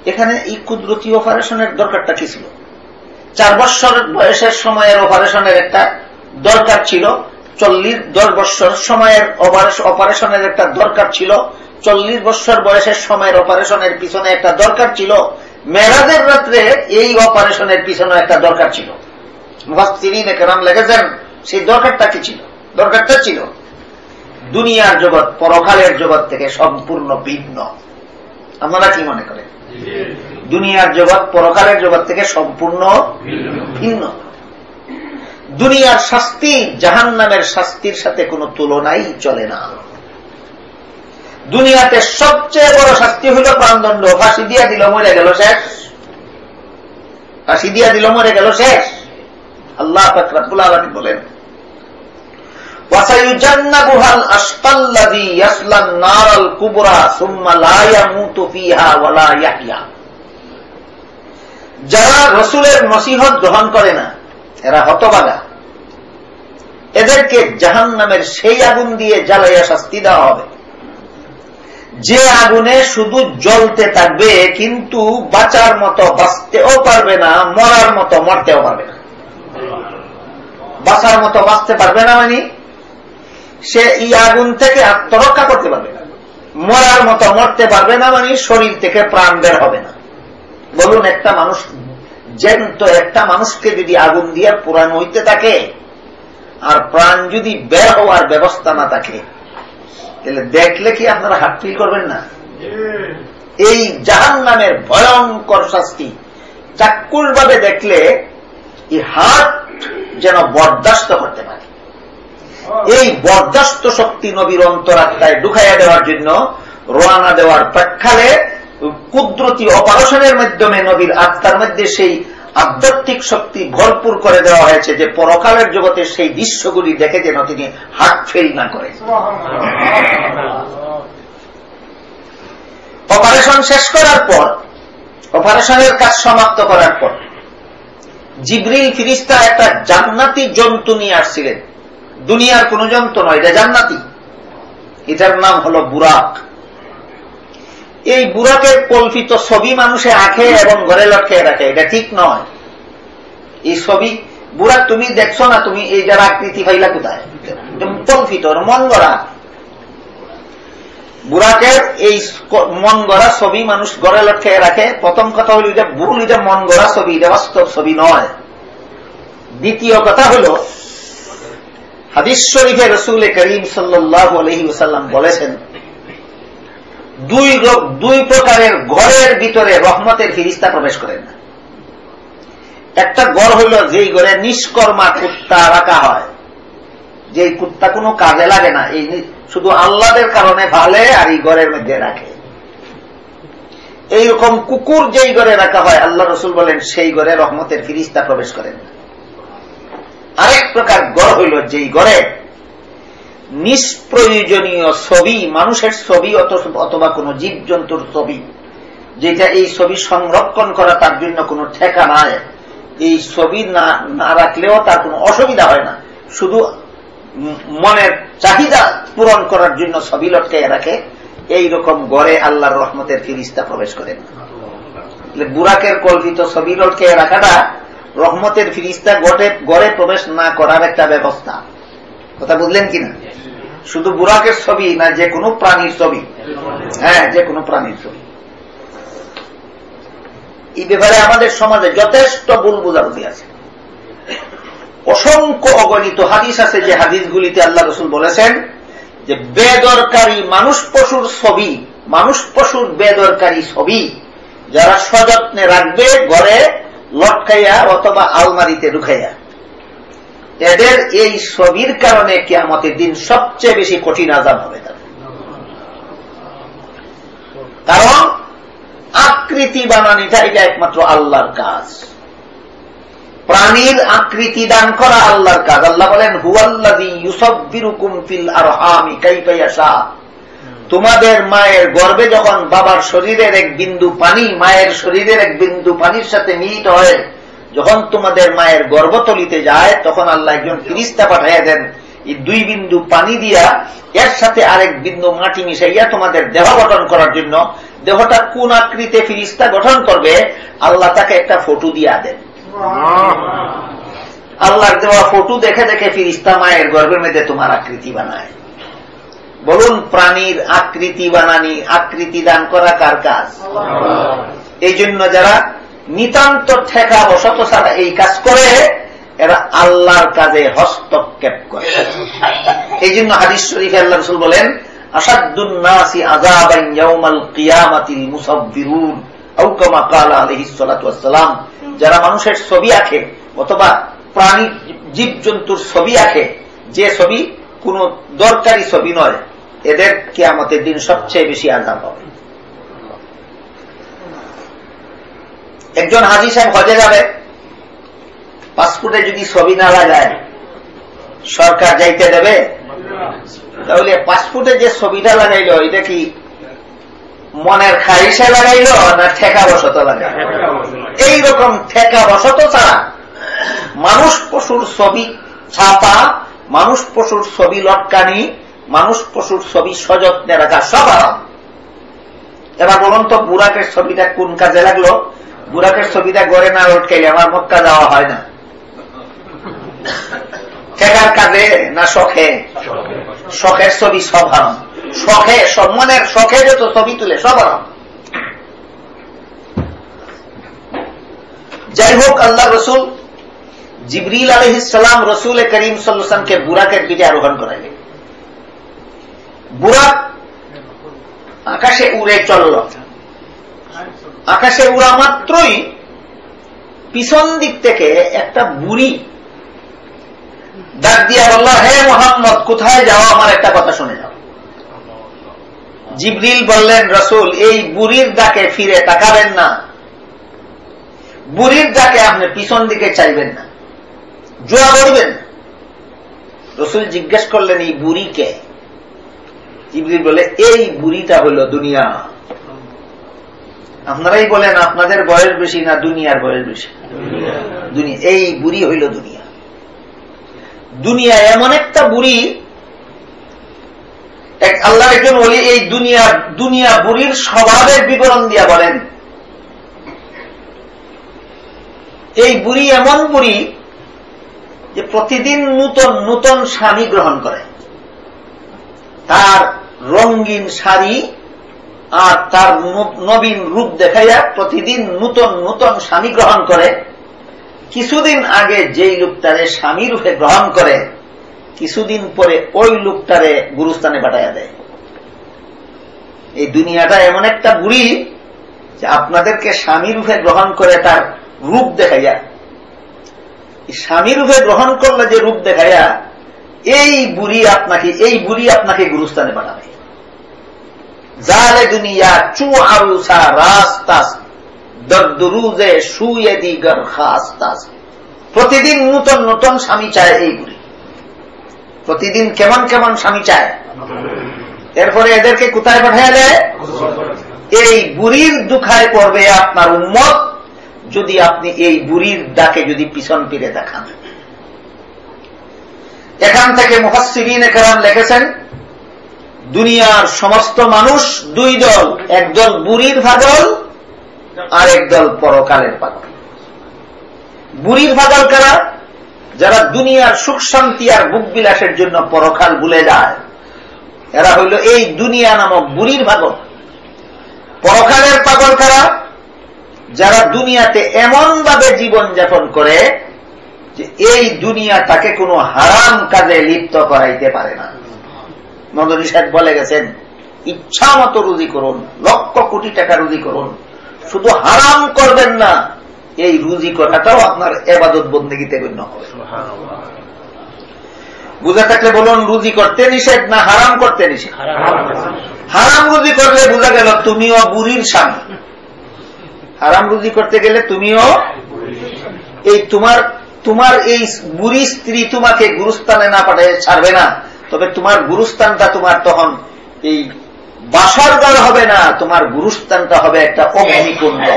এখানে এই কুদরতি অপারেশনের দরকারটা কি ছিল? চার বছর বয়সের সময়ের অপারেশনের একটা দরকার ছিল চল্লিশ দশ বছর সময়ের অপারেশনের একটা দরকার ছিল। চল্লিশ বছর বয়সের সময়ের অপারেশনের পিছনে একটা দরকার ছিল। মেরাজের রাত্রে এই অপারেশনের পিছনে একটা দরকার ছিল। মুহাস্তিরিন একরাম লেগেছেন সেই দরকারটা কি ছিল? দরকারটা ছিল দুনিয়ার জগৎ পরকালের জগৎ থেকে সম্পূর্ণ ভিন্ন। আপনারা কি মনে করেন? দুনিয়ার জগৎ পরকালের জগৎ থেকে সম্পূর্ণ ভিন্ন। দুনিয়ার শাস্তি জাহান নামের শাস্তির সাথে কোনো তুলনাই চলে না। দুনিয়াতে সবচেয়ে বড় শাস্তি হইল প্রাণদণ্ড। ফাঁসি দিয়া দিল, মরে গেল শেষ। ফাঁসি দিয়া দিল, মরে গেল শেষ। আল্লাহ ফাকরাবুল আলমী বলেন যারা রসুলের মসিহত গ্রহণ করে না, এরা হতবাগা। এদেরকে জাহান নামের সেই আগুন দিয়ে জ্বালাইয়া শাস্তি দেওয়া হবে। যে আগুনে শুধু জ্বলতে থাকবে, কিন্তু বাঁচার মতো, বাঁচতেও পারবে না, মরার মতো, মরতেও পারবে না। বাঁচার মতো, বাঁচতে পারবে না মানে সে এই আগুন থেকে আত্মরক্ষা করতে পারবে না। মরার মতো, মরতে পারবে না মানে শরীর থেকে প্রাণ বের হবে না। বলুন, একটা মানুষ, জ্যান্ত একটা মানুষকে যদি আগুন দিয়ে পুরান হইতে থাকে আর প্রাণ যদি বের হওয়ার ব্যবস্থা না থাকে, তাহলে দেখলে কি আপনারা হাত ফিল করবেন না? এই জাহান নামের ভয়ঙ্কর শাস্তি চাক্ষুষ ভাবে দেখলে এই হাত যেন বরদাস্ত করতে পারে। এই বরদাস্ত শক্তি নবীর অন্তরাত্মায় ঢুকাইয়া দেওয়ার জন্য রোয়ানা দেওয়ার প্রেক্ষালে কুদরতি অপারেশনের মাধ্যমে নবীর আত্মার মধ্যে সেই আধ্যাত্মিক শক্তি ভরপুর করে দেওয়া হয়েছে যে পরকালের জগতে সেই দৃশ্যগুলি দেখে যেন তিনি হাট ফেল না করেন। অপারেশন শেষ করার পর, অপারেশনের কাজ সমাপ্ত করার পর, জিব্রিল ফিরিস্তা একটা জান্নাতি জন্তু নিয়ে আসছিলেন। দুনিয়ার কোন জন্তু নয়, এটা জান্নাতি। এটার নাম হল বুরাক। এই বুরাকের কল্পিত ছবি মানুষে আঁখে এবং ঘরে লটকে রাখে, এটা ঠিক নয়। এই ছবি বুরাক তুমি দেখছ না, তুমি এই যারা আকৃতি ফাইলা কোথায়? কল্পিত মন গড়া। বুরাকের এই মন গড়া ছবি মানুষ গড়ে লটকে রাখে। প্রথম কথা হল এটা ভুল এটা মন গড়া ছবি, এটা বাস্তব ছবি নয়। দ্বিতীয় কথা হল হাদিস শরীফে রসুল করিম সাল্লাহ আলহি ওসাল্লাম বলেছেন দুই দুই প্রকারের ঘরের ভিতরে রহমতের ফিরিস্তা প্রবেশ করেন। না একটা গড় হইল যেই ঘরে নিষ্কর্মা কুত্তা রাখা হয়। যে কুত্তা কোনো কাজে লাগে না, এই শুধু আল্লাদের কারণে ভালে আর এই ঘরের মধ্যে রাখে। এইরকম কুকুর যেই ঘরে রাখা হয়, আল্লাহ রসুল বলেন, সেই ঘরে রহমতের ফিরিস্তা প্রবেশ করেন। আরেক প্রকার গড় হইল যেই গড়ে নিষ্প্রয়োজনীয় ছবি, মানুষের ছবি অথবা কোন জীবজন্তুর ছবি, যেটা এই ছবি সংরক্ষণ করা তার জন্য কোনো ঠেকা নাই। এই ছবি না রাখলেও তার কোনো অসুবিধা হয় না। শুধু মনের চাহিদা পূরণ করার জন্য ছবি লটকে রাখে। এই রকম গড়ে আল্লাহর রহমতের ফিরিস্তা প্রবেশ করেন বুরাকের কল্পিত ছবি লটকে রাখাটা রহমতের ফিরিস্তা গড়ে প্রবেশ না করার একটা ব্যবস্থা। কথা বুঝলেন কিনা? শুধু বুরাকের ছবি না, যে কোনো প্রাণীর ছবি। হ্যাঁ যে কোনো প্রাণীর ছবি। এই ব্যাপারে আমাদের সমাজে যথেষ্ট ভুল বোঝাবুঝি আছে। অসংখ্য অগণিত হাদিস আছে যে হাদিসগুলিতে আল্লাহ রসুল বলেছেন যে বেদরকারী মানুষ পশুর ছবি, মানুষ পশুর বেদরকারী ছবি, যারা সযত্নে রাখবে ঘরে লটকাইয়া অথবা আলমারিতে ঢুকাইয়া। এদের এই ছবির কারণে কেয়ামতের দিন সবচেয়ে বেশি কঠিন আজাব হবে তাদের। কারণ আকৃতি বানানিটা এটা একমাত্র আল্লাহর কাজ। প্রাণীর আকৃতি দান করা আল্লাহর কাজ। আল্লাহ বলেন হুয়াল্লাদি ইউসবিরুকুম ফিল আর হামি কাইপাইয়াশা তোমাদের মায়ের গর্বে যখন বাবার শরীরের এক বিন্দু পানি, মায়ের শরীরের এক বিন্দু পানির সাথে মিলিত হয় যখন তোমাদের মায়ের গর্ভতলিতে যায় তখন আল্লাহ একজন ফিরিস্তা পাঠাইয়া দেন। এই দুই বিন্দু পানি দিয়া এর সাথে আরেক বিন্দু মাটি মিশাইয়া তোমাদের দেহ গঠন করার জন্য। দেহটা কোন আকৃতি ফিরিস্তা গঠন করবে? আল্লাহ তাকে একটা ফটো দিয়া দেন। আল্লাহর দেওয়া ফটো দেখে দেখে ফিরিস্তা মায়ের গর্বের মধ্যে তোমার আকৃতি বানায়। বলুন প্রাণীর আকৃতি বানানি আকৃতি দান করা কার কাজ? এই জন্য যারা নিতান্ত ঠেকা বসত ছাড়া এই কাজ করে, এরা আল্লাহর কাজে হস্তক্ষেপ করে। এই জন্য হাদিস শরীফে আল্লাহ রসুল বলেন আসাদুন্নাসি আযাবান ইয়াউমাল কিয়ামাতিল মুসাব্বিরুন আও কামা ক্বালা যারা মানুষের ছবি আঁকে অথবা প্রাণী জীব জন্তুর ছবি আঁকে, যে ছবি কোন দরকারি ছবি নয়, এদের কেয়ামতের দিন সবচেয়ে বেশি আজাব হবে। একজন হাজি সাহেব হজে যাবে, পাসপোর্টে যদি ছবি না লাগায়, সরকার যাইতে দেবে, তাহলে পাসপোর্টে যে ছবিটা লাগাইল, এটা কি মনের খারিসে লাগাইল না ঠেকা বসত লাগাইল? এইরকম ঠেকা বসত ছাড়া মানুষ পশুর ছবি ছাপা মানুষ পশুর ছবি লটকানি, মানুষ পশুর ছবি সযত্নে রাখা সব এবার বলুন তো বুরাকের ছবিটা কোন কাজে লাগল? বুরাকের ছবিটা গড়ে না লটকাইলে আমার মক্কা যাওয়া হয় না। ঠেকার কাজে না শখে? শখের ছবি সব হারাম। শখে, সম্মানের শখে যত ছবি তুলে, সব হারাম। যাই হোক আল্লাহ রসুল, জিবরিল আলহিসাম রসুল এ করিম সাল্লামকে বুরাকের দিকে আরোহণ করাইলেন। বুরাক আকাশে উড়ে চলল। আকাশে উড়া মাত্রই পিছন দিক থেকে একটা বুড়ি ডাক দিয়া বলল, হে মোহাম্মদ, কোথায় যাও? আমার একটা কথা শুনে যাও জিবরিল বললেন, রসুল, এই বুড়ির ডাকে ফিরে তাকাবেন না। বুড়ির ডাকে আপনি পিছন দিকে চাইবেন না। জোয়া করবেন রসুল জিজ্ঞেস করলেন, এই বুড়িকে জিবরিল বলে এই বুড়িটা হইল দুনিয়া। আপনারাই বলেন আপনাদের বয়স বেশি না দুনিয়ার বয়স বেশি? দুনিয়া। এই বুড়ি হইল দুনিয়া। দুনিয়া এমন একটা বুড়ি এক আল্লাহ একজন বলি এই দুনিয়া দুনিয়া বুড়ির স্বভাবের বিবরণ দিয়া বলেন এই বুড়ি এমন বুড়ি যে প্রতিদিন নূতন নূতন স্বামী গ্রহণ করে। তার রঙিন শাড়ি আর তার নবীন রূপ দেখাইয়া প্রতিদিন নূতন নূতন স্বামী গ্রহণ করে। কিছুদিন আগে যেই লোকটারে স্বামী রূপে গ্রহণ করে, কিছুদিন পরে ওই লোকটারে গুরুস্থানে পাঠাইয়া দেয়। এই দুনিয়াটা এমন একটা বুড়ি যে আপনাদেরকে স্বামী রূপে গ্রহণ করে তার রূপ দেখাইয়া। স্বামী রূপে গ্রহণ করলে যে রূপ দেখাইয়া, এই বুড়ি আপনাকে এই বুড়ি আপনাকে গুরুস্থানে পাঠাবে। জালে দুনিয়া, চু আরুসা রাস্তাস দরদরুজে শুয়ে দিগর খাস্তাস প্রতিদিন নূতন নূতন স্বামী চায় এই বুড়ি প্রতিদিন কেমন কেমন স্বামী চায়? এরপরে এদেরকে কোথায় দেয়? এই বুড়ির দুখায় পড়বে আপনার উম্মত, যদি আপনি এই বুড়ির ডাকে যদি পিছন ফিরে দেখান। এখান থেকে মুহাসিরিন একরাম লিখেছেন দুনিয়ার সমস্ত মানুষ দুই দল, একদল বুড়ির ভাগল আর একদল পরকালের পাগল। বুড়ির ভাগল কারা? যারা দুনিয়ার সুখ শান্তি আর বুক বিলাসের জন্য পরকাল ভুলে যায়, এরা হইল এই দুনিয়া নামক বুড়ির ভাগল। পরকালের পাগল কারা? যারা দুনিয়াতে এমন ভাবে জীবন যাপন করে যে এই দুনিয়া তাকে কোনো হারাম কাজে লিপ্ত করাইতে পারে না। মদনী সাহেব বলে গেছেন ইচ্ছা মতো রুজি করুন লক্ষ কোটি টাকা রুজি করুন শুধু হারাম করবেন না এই রুজি করাটাও আপনার এবাদত বন্দীতে গণ্য হবে। বুঝে থাকলে বলুন রুজি করতে নিষেধ না হারাম করতে নিষেধ। হারাম রুজি করলে বোঝা গেল তুমিও বুড়ির স্বামী। হারাম রুজি করতে গেলে তুমিও এই তোমার তোমার এই বুড়ি স্ত্রী তোমাকে গুরুস্থানে না পাঠায় ছাড়বে না। তবে তোমার গুরুস্থানটা তোমার তখন এই বাসার দল হবে না, তোমার গুরুস্থানটা হবে একটা অগ্নিকুণ্ড।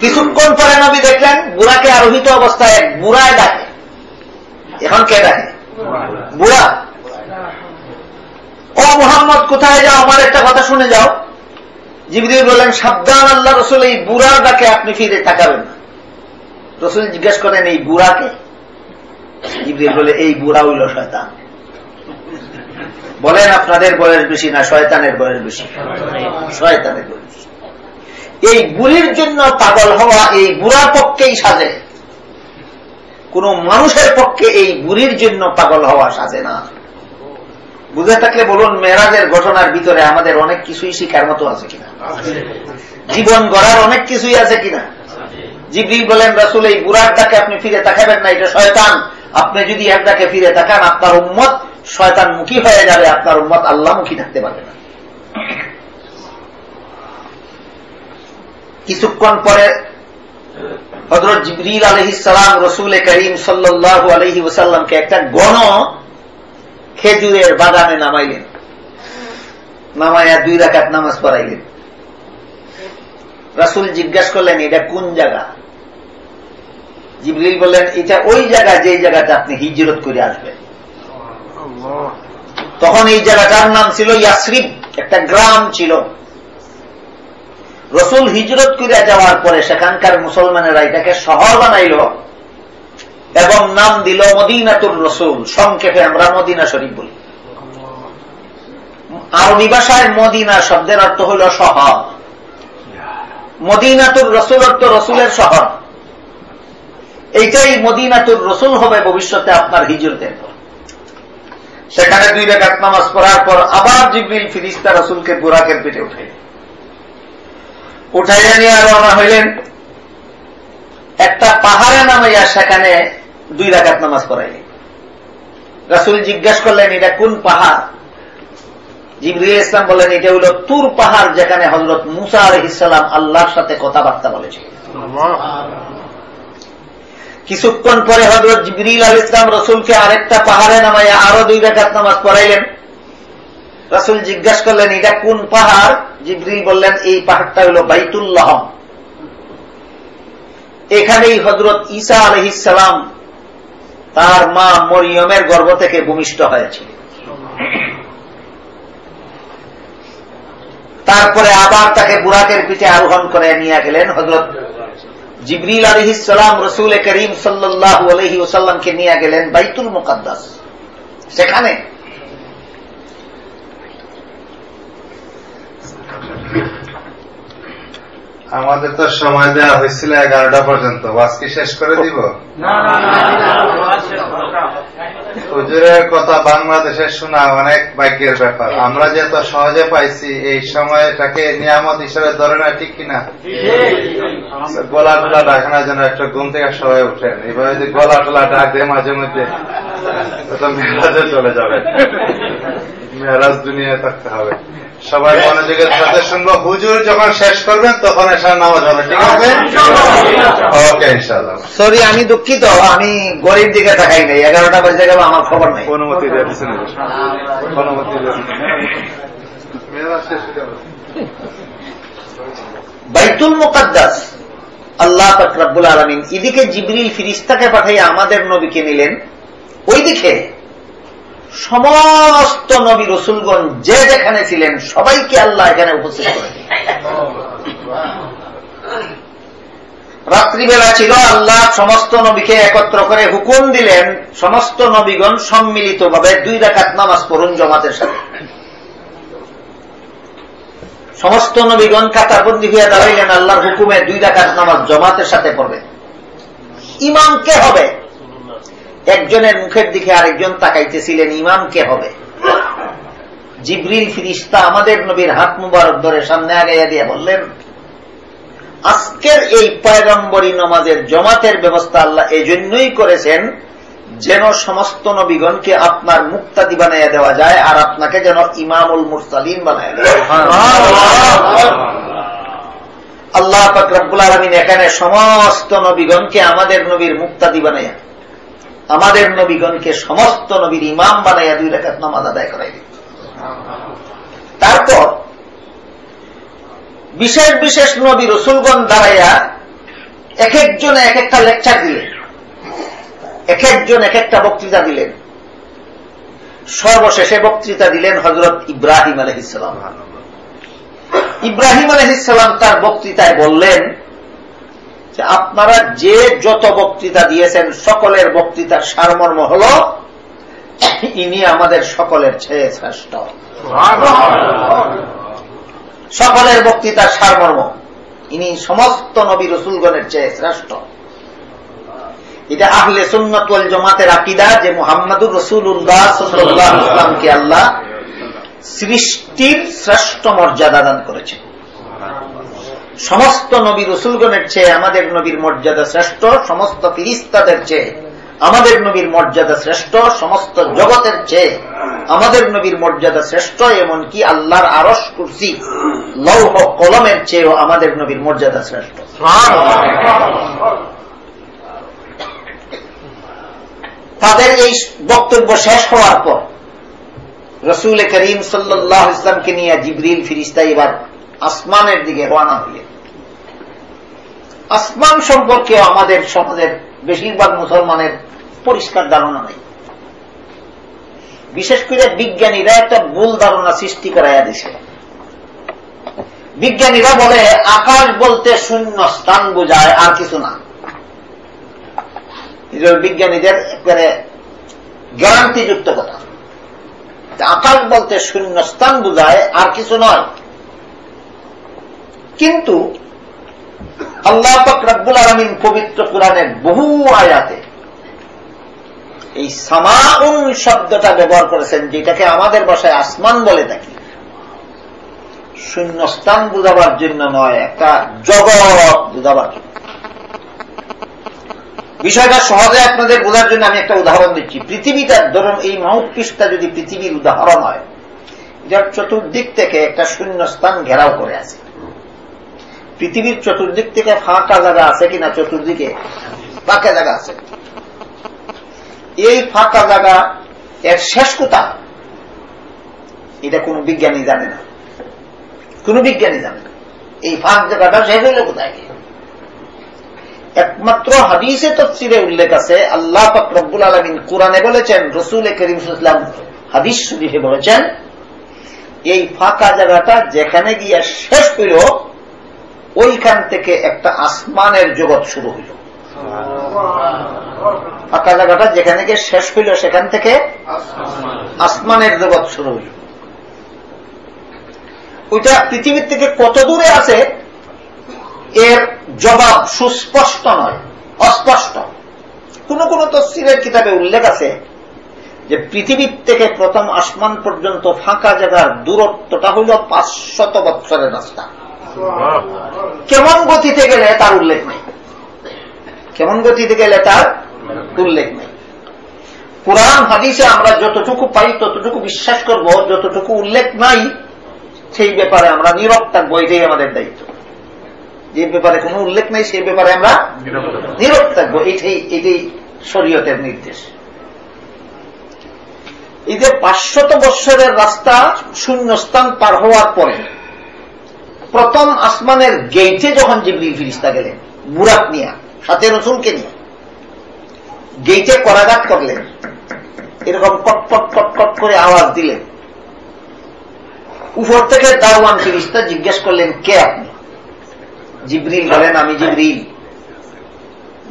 কিছুক্ষণ পরে নবী দেখলেন, বুড়াকে আরোহিত অবস্থায় এক বুড়ায় ডাকে। এখন কে ডাকে? বুড়া। ও মোহাম্মদ, কোথায় যাও? আমার একটা কথা শুনে যাও। জিবরিল বললেন, সাবধান আল্লাহ রসুল, এই বুড়ার ডাকে আপনি ফিরে তাকাবেন না। রসুল জিজ্ঞেস করেন এই বুড়াকে জিবরিল বলে এই বুড়া হইল শয়তান। বলেন আপনাদের বয়স বেশি না শয়তানের বয়স বেশি? শয়তানের বয়স এই বুড়ির জন্য পাগল হওয়া এই বুড়ার পক্ষেই সাজে। কোন মানুষের পক্ষে এই বুড়ির জন্য পাগল হওয়া সাজে না। বুঝে থাকলে বলুন মেয়েরাজের ঘটনার ভিতরে আমাদের অনেক কিছুই শিকার মতো আছে কিনা? জীবন গড়ার অনেক কিছুই আছে কিনা? জিবরিল বলেন, রাসুল, এই বুড়ার ডাকে আপনি ফিরে তাকাবেন না, এটা শয়তান। আপনি যদি এক ডাকে ফিরে তাকান, আপনার উম্মত শয়তান মুখী হয়ে যাবে, আপনার উম্মত আল্লাহ মুখী থাকতে পারবে না। কিছুক্ষণ পরে হজরত জিবরিল আলহিসাম রসুল করিম সাল্লাহ আলহি ওসাল্লামকে একটা গণ খেজুরের বাগানে নামাইলেন। নামাইয়া দুই রাকাত নামাজ পড়াইলেন। রাসুল জিজ্ঞাসা করলেন, এটা কোন জায়গা? জিবরিল বললেন, এটা ওই জায়গা, যে জায়গাটা আপনি হিজরত করে আসবেন। তখন এই জায়গাটার নাম ছিল ইয়াসরিফ একটা গ্রাম ছিল। রসুল হিজরত করে যাওয়ার পরে সেখানকার মুসলমানেরা এটাকে শহর বানাইল এবং নাম দিল মদিনাতুর রসুল। সংক্ষেপে আমরা মদিনা শরীফ বলি। আরবি ভাষায় মদিনা শব্দের অর্থ হল শহর। মদিনাতুর রসুল অর্থ রসুলের শহর। এইটাই মদিনাতুর রসুল হবে ভবিষ্যতে আপনার হিজরতের পর। সেখানে দুই রেখাত নামাজ পড়ার পর আবার জিবরিল ফিরিস্তা রসুলকে বুরাকের পেটে উঠাইলেন। উঠাইয়া নিয়ে রওনা হইলেন। একটা পাহাড়ে নামাইয়া সেখানে দুই রাকাত নামাজ পড়াইলেন। রাসুল জিজ্ঞাসা করলেন, এটা কোন পাহাড়? জিবরুল ইসলাম বলেন এটা হল তুর পাহাড় যেখানে হজরত মুসা আলহিসাম আল্লাহর সাথে কথাবার্তা বলেছিলেন। কিছুক্ষণ পরে হজরত জিবরিল আল ইসলাম রসুলকে আরেকটা পাহাড়ে নামাইয়া আরও দুই রেখাত নামাজ পড়াইলেন। রাসুল জিজ্ঞাসা করলেন, এটা কোন পাহাড়? জিবরিল বললেন, এই পাহাড়টা হল বাইতুল্লাহ। এখানেই হজরত ঈসা আলহিসাম তার মা মরিয়মের গর্ভ থেকে ভূমিষ্ঠ হয়েছে। তারপরে আবার তাকে বুরাকের পিঠে আরোহণ করে নিয়ে গেলেন হজরত জিবরিল আলহিসাম রসুল করিম সাল্লাহ আলহি ওসাল্লামকে নিয়ে গেলেন বাইতুল মুকাদ্দাস সেখানে আমাদের তো সময় দেওয়া হয়েছিল এগারোটা পর্যন্ত আজকে শেষ করে দিব হুজুরের কথা বাংলাদেশে শোনা অনেক ভাগ্যের ব্যাপার। আমরা যে এত সহজে পাইছি, এই সময়টাকে নিয়ামত হিসেবে ধরে না ঠিক কিনা? গলা টোলা ডাকানোর যেন একটা ঘুম থেকে সবাই উঠেন এবার যদি গলা টোলা ডাক দেয় মাঝে মধ্যে, তো মেয়েরাজে চলে যাবে। মেয়েরাজ দুনিয়ায় থাকতে হবে। সবাই মনোযোগের সাথে শুনব। হুজুর যখন শেষ করবেন তখন এসার নামাজ হবে ঠিক আছে? ওকে ইনশাল্লাহ সরি আমি দুঃখিত আমি গরিব দিকে থাকাই নাই। এগারোটা বাজে গেল আমার খবর নাই। অনুমতি দিয়ে অনুমতি দিয়ে মেয়েরা শেষ যাবে। বাইতুল মুকাদ্দাস আল্লাহ ফকরাবুল আলমিন এদিকে জিবরিল ফিরিস্তাকে পাঠাইয়া আমাদের নবীকে নিলেন। ওইদিকে সমস্ত নবী রসুলগণ যে যেখানে ছিলেন, সবাইকে আল্লাহ এখানে উপস্থিত করে রাত্রিবেলা ছিল, আল্লাহ সমস্ত নবীকে একত্র করে হুকুম দিলেন, সমস্ত নবীগণ সম্মিলিতভাবে দুই রাকাত নামাজ পড়ুন জমাতের সাথে। সমস্ত নবীগণ কাতারবন্দি হয়ে দাঁড়াইলেন, আল্লাহর হুকুমে দুই রাকাত নামাজ জমাতের সাথে পড়বে। ইমাম কে হবে? একজনের মুখের দিকে আরেকজন তাকাইতেছিলেন, ইমাম কে হবে? জিবরিল ফিরিস্তা আমাদের নবীর হাত মুবারক ধরে সামনে আগাইয়া দিয়ে বললেন, আজকের এই পয়গম্বরী নমাজের জমাতের ব্যবস্থা আল্লাহ এই জন্যই করেছেন যেন সমস্ত নবীগণকে আপনার মুক্তাদি বানাইয়া দেওয়া যায় আর আপনাকে যেন ইমামুল মুরসালিন বানাইয়া আল্লাহ ফকরাবুল আলমিন এখানে সমস্ত নবীগণকে আমাদের নবীর মুক্তাদি বানাইয়া আমাদের নবীগণকে সমস্ত নবীর ইমাম বানাইয়া দুই রেখাত নামাজ আদায় করাই দিত। তারপর বিশেষ বিশেষ নবী রসুলগণ দাঁড়াইয়া এক একজনে এক একটা লেকচার দিলেন। এক একজন এক একটা বক্তৃতা দিলেন। সর্বশেষে বক্তৃতা দিলেন হজরত ইব্রাহিম আলহিসাম ইব্রাহিম আলহিসাম তার বক্তৃতায় বললেন আপনারা যে যত বক্তৃতা দিয়েছেন, সকলের বক্তৃতার সারমর্ম হল, ইনি আমাদের সকলের ছেয়ে শ্রেষ্ঠ। সকলের বক্তৃতার সারমর্ম, ইনি সমস্ত নবী রসুলগণের চেয়ে শ্রেষ্ঠ। এটা আহলে সুন্নত ওয়াল জমাতের আকিদা যে মোহাম্মদুর রসুল্লাহ সাল্লাহ ইসলামকে আল্লাহ সৃষ্টির শ্রেষ্ঠ মর্যাদা দান করেছেন। সমস্ত নবী রসুলগণের চেয়ে আমাদের নবীর মর্যাদা শ্রেষ্ঠ, সমস্ত ফিরিস্তাদের চেয়ে আমাদের নবীর মর্যাদা শ্রেষ্ঠ, সমস্ত জগতের চেয়ে আমাদের নবীর মর্যাদা শ্রেষ্ঠ, এমনকি আল্লাহর আরস কুর্সি, লৌহ কলমের চেয়েও আমাদের নবীর মর্যাদা শ্রেষ্ঠ। তাদের এই বক্তব্য শেষ হওয়ার পর রসুল করিম সাল্লাহ ইসলামকে নিয়ে জিবরিল ফিরিস্তা এবার আসমানের দিকে রওনা হইলেন আসমান সম্পর্কেও আমাদের সমাজের বেশিরভাগ মুসলমানের পরিষ্কার ধারণা নেই। বিশেষ করে বিজ্ঞানীরা একটা ভুল ধারণা সৃষ্টি করাইয়া দিছে। বিজ্ঞানীরা বলে, আকাশ বলতে শূন্য স্থান বোঝায়, আর কিছু না। বিজ্ঞানীদের একবারে গ্যারান্টিযুক্ত কথা। আকাশ বলতে শূন্য স্থান বোঝায়, আর কিছু নয়। কিন্তু আল্লাহ রব্বুল আলমিন পবিত্র কোরআনের বহু আয়াতে এই সামাউন শব্দটা ব্যবহার করেছেন, যেটাকে আমাদের বাসায় আসমান বলে থাকি শূন্যস্থান বুঝাবার জন্য নয়, একটা জগৎ বুঝাবার জন্য। বিষয়টা সহজে আপনাদের বোঝার জন্য আমি একটা উদাহরণ দিচ্ছি। পৃথিবীটা ধরুন, এই মাউথপিসটা যদি পৃথিবীর উদাহরণ হয় যার চতুর্দিক থেকে একটা শূন্য স্থান ঘেরাও করে আছে। পৃথিবীর চতুর্দিক থেকে ফাঁকা জায়গা আছে কিনা চতুর্দিকে? ফাঁকা জায়গা আছে। এই ফাঁকা জায়গা এর শেষ কোথা? এটা কোন বিজ্ঞানী জানে না। কোন বিজ্ঞানী জানে না। এই ফাঁক জায়গাটা শেষ হইল কোথায়? একমাত্র হাদিসে তফসিরে উল্লেখ আছে, আল্লাহ ফকরবুল আলমিন কোরআনে বলেছেন, রসুল করিম ইসলাম হাদিস শরীফে বলেছেন, এই ফাঁকা জায়গাটা যেখানে গিয়ে শেষ হইল ওইখান থেকে একটা আসমানের জগৎ শুরু হইল। ফাঁকা জায়গাটা যেখানে গিয়ে শেষ হইল, সেখান থেকে আসমানের জগৎ শুরু হইল। ওইটা পৃথিবীর থেকে কত দূরে আছে, এর জবাব সুস্পষ্ট নয়, অস্পষ্ট। কোন কোন তসিরের কিতাবে উল্লেখ আছে যে পৃথিবীর থেকে প্রথম আসমান পর্যন্ত ফাঁকা জায়গার দূরত্বটা হইল পাঁচশত বৎসরের রাস্তা। কেমন গতিতে গেলে তার উল্লেখ নেই? কেমন গতিতে গেলে তার উল্লেখ নেই? কোরআন হাদিসে আমরা যতটুকু পাই ততটুকু বিশ্বাস করব যতটুকু উল্লেখ নাই সেই ব্যাপারে আমরা নীরব থাকব এটাই আমাদের দায়িত্ব। যে ব্যাপারে কোনো উল্লেখ নেই সেই ব্যাপারে আমরা নীরব থাকব এটাই এটাই শরীয়তের নির্দেশ। এই যে পাঁচশত বৎসরের রাস্তা শূন্যস্থান পার হওয়ার পরে প্রথম আসমানের গেইটে যখন জিবলি ফিরিস্তা গেলেন বুরাক নিয়ে, সাথে রসুলকে নিয়ে, গেইটে করাঘাত করলেন, এরকম কটপট কটপট করে আওয়াজ দিলেন। উপর থেকে দারওয়ান ফিরিস্তা জিজ্ঞেস করলেন, কে আপনি? জিবরিল বলেন, আমি জিবরিল।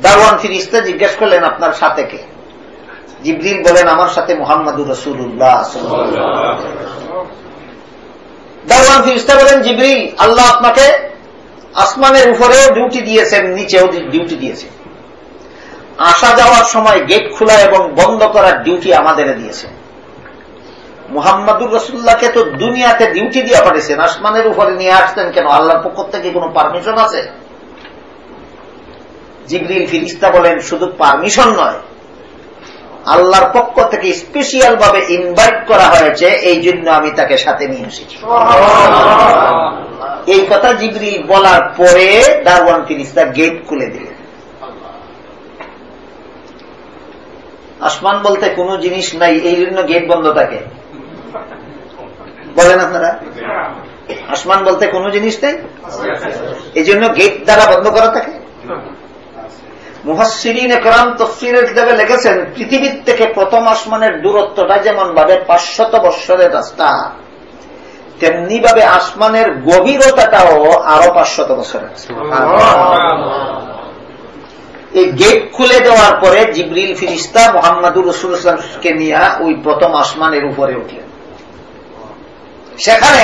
দারওয়ান ফিরিস্তা জিজ্ঞেস করলেন, আপনার সাথে কে? জিবরিল বলেন, আমার সাথে মোহাম্মদুর রসুল্লাহ দারওয়ান ফিরিস্তা বলেন, জিবরিল, আল্লাহ আপনাকে আসমানের উপরেও ডিউটি দিয়েছেন, নিচেও ডিউটি দিয়েছেন। আসা যাওয়ার সময় গেট খোলা এবং বন্ধ করার ডিউটি আমাদের দিয়েছেন। মুহাম্মদুর রসুল্লাহকে তো দুনিয়াতে ডিউটি দিয়ে পাঠিয়েছেন, আসমানের উপরে নিয়ে আসতেন কেন? আল্লাহর পক্ষ থেকে কোনো পারমিশন আছে? জিবরিল ফিরিস্তা বলেন, শুধু পারমিশন নয় আল্লাহর পক্ষ থেকে স্পেশিয়াল ভাবে ইনভাইট করা হয়েছে এই জন্য আমি তাকে সাথে নিয়ে এসেছি। এই কথা জিবরিল বলার পরে দারওয়ান ফিরিস্তা গেট খুলে দিলেন। আসমান বলতে কোনো জিনিস নাই এই জন্য গেট বন্ধ থাকে। বলেন আপনারা? আসমান বলতে কোনো জিনিস নেই? এই জন্য গেট দ্বারা বন্ধ করা থাকে? মুহাসিরিন একরাম তফসিরের কিতাবে লিখেছেন, পৃথিবীর থেকে প্রথম আসমানের দূরত্বটা যেমন ভাবে পাঁচশত বৎসরের রাস্তা, তেমনি ভাবে আসমানের গভীরতাটাও আরও পাঁচশত বছরের এই গেট খুলে দেওয়ার পরে জিবরিল ফিরিস্তা মোহাম্মদুর রসুল ইসলামকে নিয়ে ওই প্রথম আসমানের উপরে উঠলেন। সেখানে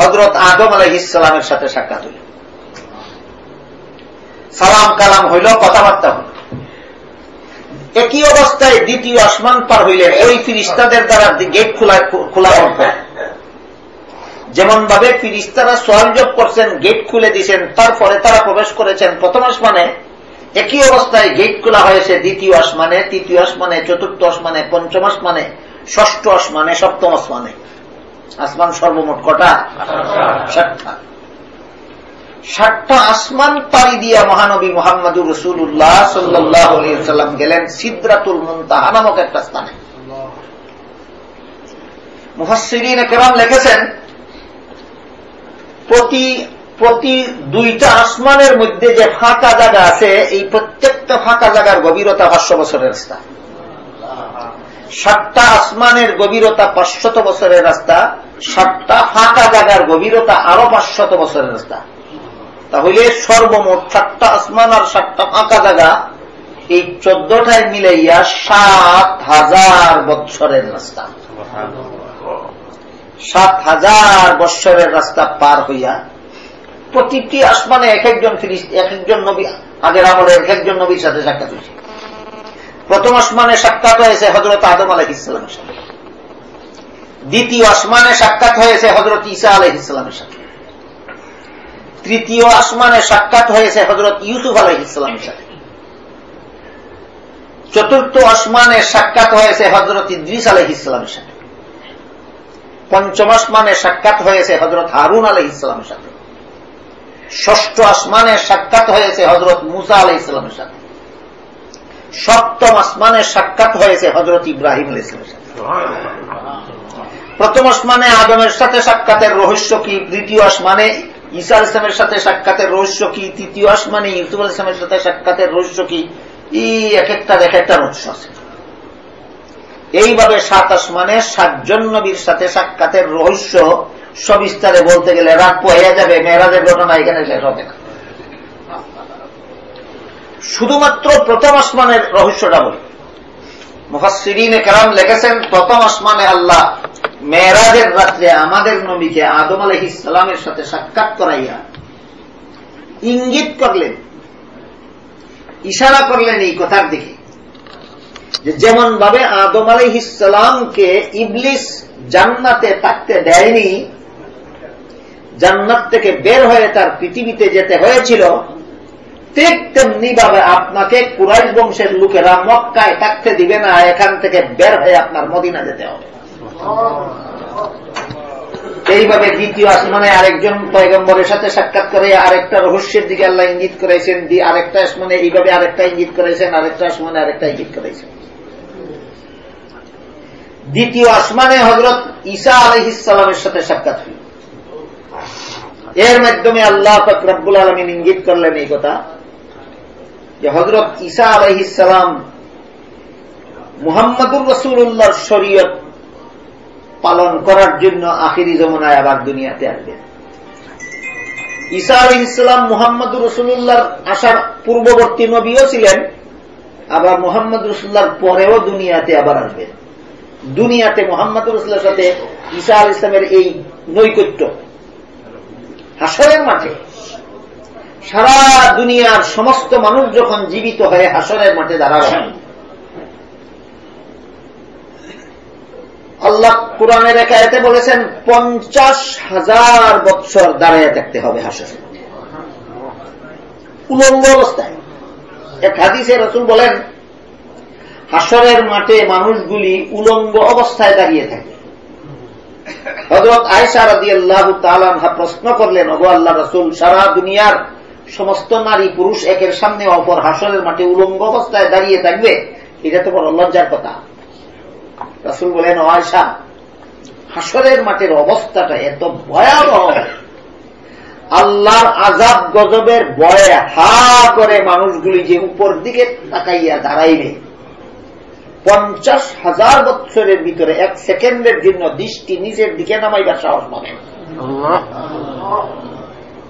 হজরত আদম আলহিসের সাথে সাক্ষাৎ হইল। সালাম কালাম হইল কথাবার্তা হইল। একই অবস্থায় দ্বিতীয় আসমান পার হইলেন, ওই ফিরিস্তাদের দ্বারা গেট খোলা খোলা হবে যেমন ভাবে ফিরিস্তারা সোয়ালযোগ করছেন, গেট খুলে দিয়েছেন তারপরে তারা প্রবেশ করেছেন প্রথম আসমানে, একই অবস্থায় গেট খোলা হয়েছে দ্বিতীয় আসমানে, তৃতীয় আসমানে, চতুর্থ আসমানে, পঞ্চম আসমানে, ষষ্ঠ আসমানে, সপ্তম আসমানে। আসমান সর্বমোট কটা? ষাটটা ষাটটা আসমান পাড়ি দিয়া মহানবী মোহাম্মদুর রসুল্লাহ সাল্লাম গেলেন সিদ্রাতুল মুন্তাহা নামক একটা স্থানে। মুহাসিরিন কেরাম লিখেছেন, প্রতি প্রতি দুইটা আসমানের মধ্যে যে ফাঁকা জায়গা আছে, এই প্রত্যেকটা ফাঁকা জায়গার গভীরতা পাঁচশো বছরের রাস্তা। সাতটা আসমানের গভীরতা পাঁচশত বছরের রাস্তা সাতটা ফাঁকা জায়গার গভীরতা আরও পাঁচশত বছরের রাস্তা। তাহলে সর্বমোট সাতটা আসমান আর সাতটা ফাঁকা জায়গা। এই চোদ্দটায় মিলাইয়া সাত হাজার বৎসরের রাস্তা। সাত হাজার বৎসরের রাস্তা পার হইয়া প্রতিটি আসমানে এক একজন ফিরিস এক একজন নবী, আগের আমলে এক একজন নবীর সাথে সাক্ষাৎ হয়েছে প্রথম আসমানে সাক্ষাৎ হয়েছে হজরত আদম আলহ ইসলামের সাথে। দ্বিতীয় আসমানে সাক্ষাৎ হয়েছে হজরত ইসা আলহ ইসলামের সাথে। তৃতীয় আসমানে সাক্ষাৎ হয়েছে হজরত ইউসুফ আলহ ইসলামের সাথে। চতুর্থ আসমানে সাক্ষাৎ হয়েছে হজরত ইদ্রিস আলহ ইসলামের সাথে। পঞ্চম আসমানে সাক্ষাৎ হয়েছে হজরত হারুন আলহ ইসলামের সাথে। ষষ্ঠ আসমানে সাক্ষাৎ হয়েছে হজরত মুসা আলহ ইসলামের সাথে। সপ্তম আসমানে সাক্ষাৎ হয়েছে হজরত ইব্রাহিম আলহ ইসলামের সাথে। প্রথম আসমানে আদমের সাথে সাক্ষাতের রহস্য কি? দ্বিতীয় আসমানে ঈসা ইসলামের সাথে সাক্ষাতের রহস্য কি? তৃতীয় আসমানে ইউসুফ আল ইসলামের সাথে সাক্ষাতের রহস্য কি? এই এক একটা এক একটা রহস্য আছে। এইভাবে সাত আসমানে সাতজন নবীর সাথে সাক্ষাতের রহস্য সবিস্তারে বলতে গেলে রাত পোহাইয়া যাবে, মেয়েরাজের ঘটনা এখানে শেষ হবে না। শুধুমাত্র প্রথম আসমানের রহস্যটা বলি। মুফাসিরিনে কেরাম লেগেছেন প্রথম আসমানে আল্লাহ মেয়েরাজের রাত্রে আমাদের নবীকে আদম আলহ ইসলামের সাথে সাক্ষাৎ করাইয়া ইঙ্গিত করলেন, ইশারা করলেন এই কথার দিকে। যেমন ভাবে আদম আলহ ইসলামকে ইবলিস জান্নাতে থাকতে দেয়নি, জান্নাত থেকে বের হয়ে তার পৃথিবীতে যেতে হয়েছিল, ঠিক তেমনি ভাবে আপনাকে কুরাইশ বংশের লোকেরা মক্কায় থাকতে দিবে না, এখান থেকে বের হয়ে আপনার মদিনা যেতে হবে। এইভাবে দ্বিতীয় আসমানে আরেকজন পয়গম্বরের সাথে সাক্ষাৎ করে আরেকটা রহস্যের দিকে আল্লাহ ইঙ্গিত করেছেন আরেকটা আসমানে এইভাবে আরেকটা ইঙ্গিত করেছেন আরেকটা আসমানে আরেকটা ইঙ্গিত করেছেন দ্বিতীয় আসমানে হজরত ঈসা আলহিসের সাথে সাক্ষাৎ হইল এর মাধ্যমে আল্লাহ ফকরাবুল আলমিন ইঙ্গিত করলেন এই কথা, যে হজরত ঈসা আলহিসাম মুহাম্মদুর রসুল্লাহর শরীয়ত পালন করার জন্য আখিরি জমনায় আবার দুনিয়াতে আসবেন ঈসা আলহ ইসলাম মুহাম্মদুর রসুল্লাহর আসার পূর্ববর্তী নবীও ছিলেন, আবার মোহাম্মদ রসুল্লাহর পরেও দুনিয়াতে আবার আসবেন দুনিয়াতে মোহাম্মদ রসুল্লার সাথে ঈসা আল ইসলামের এই নৈকট্য। হাসরের মাঠে সারা দুনিয়ার সমস্ত মানুষ যখন জীবিত হয়ে হাসরের মাঠে দাঁড়াবেন আল্লাহ কোরআনের একায়তে বলেছেন, পঞ্চাশ হাজার বৎসর দাঁড়াইয়া থাকতে হবে হাসরের মাঠে উলঙ্গ অবস্থায়। এক হাদিসে রসুল বলেন, হাসরের মাঠে মানুষগুলি উলঙ্গ অবস্থায় দাঁড়িয়ে থাকে। হজরত আয়সা রাদি আল্লাহ তালানহা প্রশ্ন করলেন অবু আল্লাহ রসুল, সারা দুনিয়ার সমস্ত নারী পুরুষ একের সামনে অপর হাসরের মাঠে উলঙ্গ অবস্থায় দাঁড়িয়ে থাকবে? এটা তো বড় লজ্জার কথা। রসুল বলেন আয়সা হাসরের মাঠের অবস্থাটা এত ভয়াবহ। আল্লাহর আজাব গজবের বয়ে হা করে মানুষগুলি যে উপর দিকে তাকাইয়া দাঁড়াইবে পঞ্চাশ হাজার বৎসরের ভিতরে এক সেকেন্ডের জন্য দৃষ্টি নিজের দিকে নামাইবার সাহস পাবে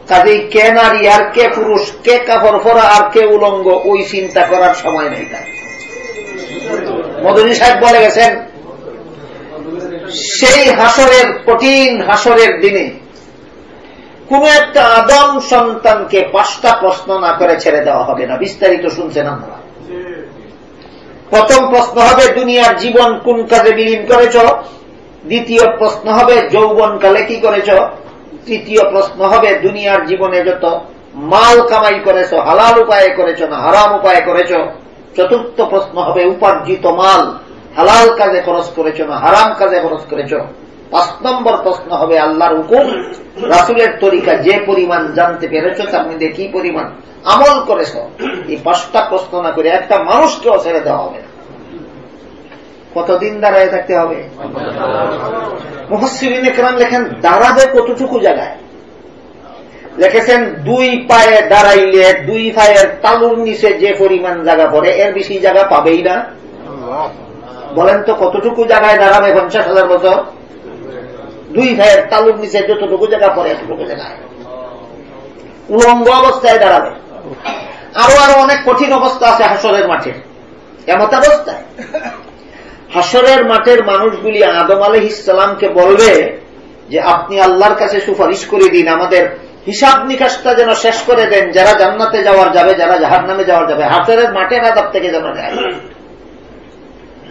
কাজেই কে নারী আর কে পুরুষ কে কাপড় ফোরা আর কে উলঙ্গ ওই চিন্তা করার সময় নেই তার। মদনী সাহেব বলে গেছেন সেই হাসরের, কঠিন হাসরের দিনে কোন একটা আদম সন্তানকে পাঁচটা প্রশ্ন না করে ছেড়ে দেওয়া হবে না। বিস্তারিত শুনছেন আমরা প্রথম প্রশ্ন হবে, দুনিয়ার জীবন কোন কাজে বিলীন করেছ? দ্বিতীয় প্রশ্ন হবে যৌবন কালে কি করেছ? তৃতীয় প্রশ্ন হবে, দুনিয়ার জীবনে যত মাল কামাই করেছ, হালাল উপায়ে করেছ না হারাম উপায়ে করেছ, চতুর্থ প্রশ্ন হবে, উপার্জিত মাল। হালাল কাজে খরচ করেছ না হারাম কাজে খরচ করেছ, পাঁচ নম্বর প্রশ্ন হবে আল্লাহর হুকুম, রাসুলের তরিকা যে পরিমাণ জানতে পেরেছ তার মধ্যে কি পরিমাণ আমল করেছ, এই পাঁচটা প্রশ্ন না করে একটা মানুষকেও ছেড়ে দেওয়া হবে না। কতদিন দাঁড়ায় থাকতে হবে? মহসিন একরাম লেখেন, দাঁড়াবে কতটুকু জায়গায়? লিখেছেন, দুই পায়ে দাঁড়াইলে দুই পায়ের তালুর নিচে যে পরিমাণ জায়গা পড়ে, এর বেশি জায়গা পাবেই না। বলেন তো কতটুকু জায়গায় দাঁড়াবে পঞ্চাশ হাজার বছর? দুই ভাইয়ের তালুর নিচে যতটুকু জায়গা পড়ে এতটুকু জায়গায়। উলঙ্গ অবস্থায় দাঁড়াবে। আরও আরও অনেক কঠিন অবস্থা আছে হাসরের মাঠে। এমত অবস্থায়। হাসরের মাঠের মানুষগুলি আদম আলহ ইসলামকে বলবে যে, আপনি আল্লাহর কাছে সুপারিশ করে দিন, আমাদের হিসাব নিকাশটা যেন শেষ করে দেন। যারা জান্নাতে যাওয়ার যাবে, যারা জাহার নামে যাওয়ার যাবে, হাসরের মাঠের আদাব থেকে যেন যায়।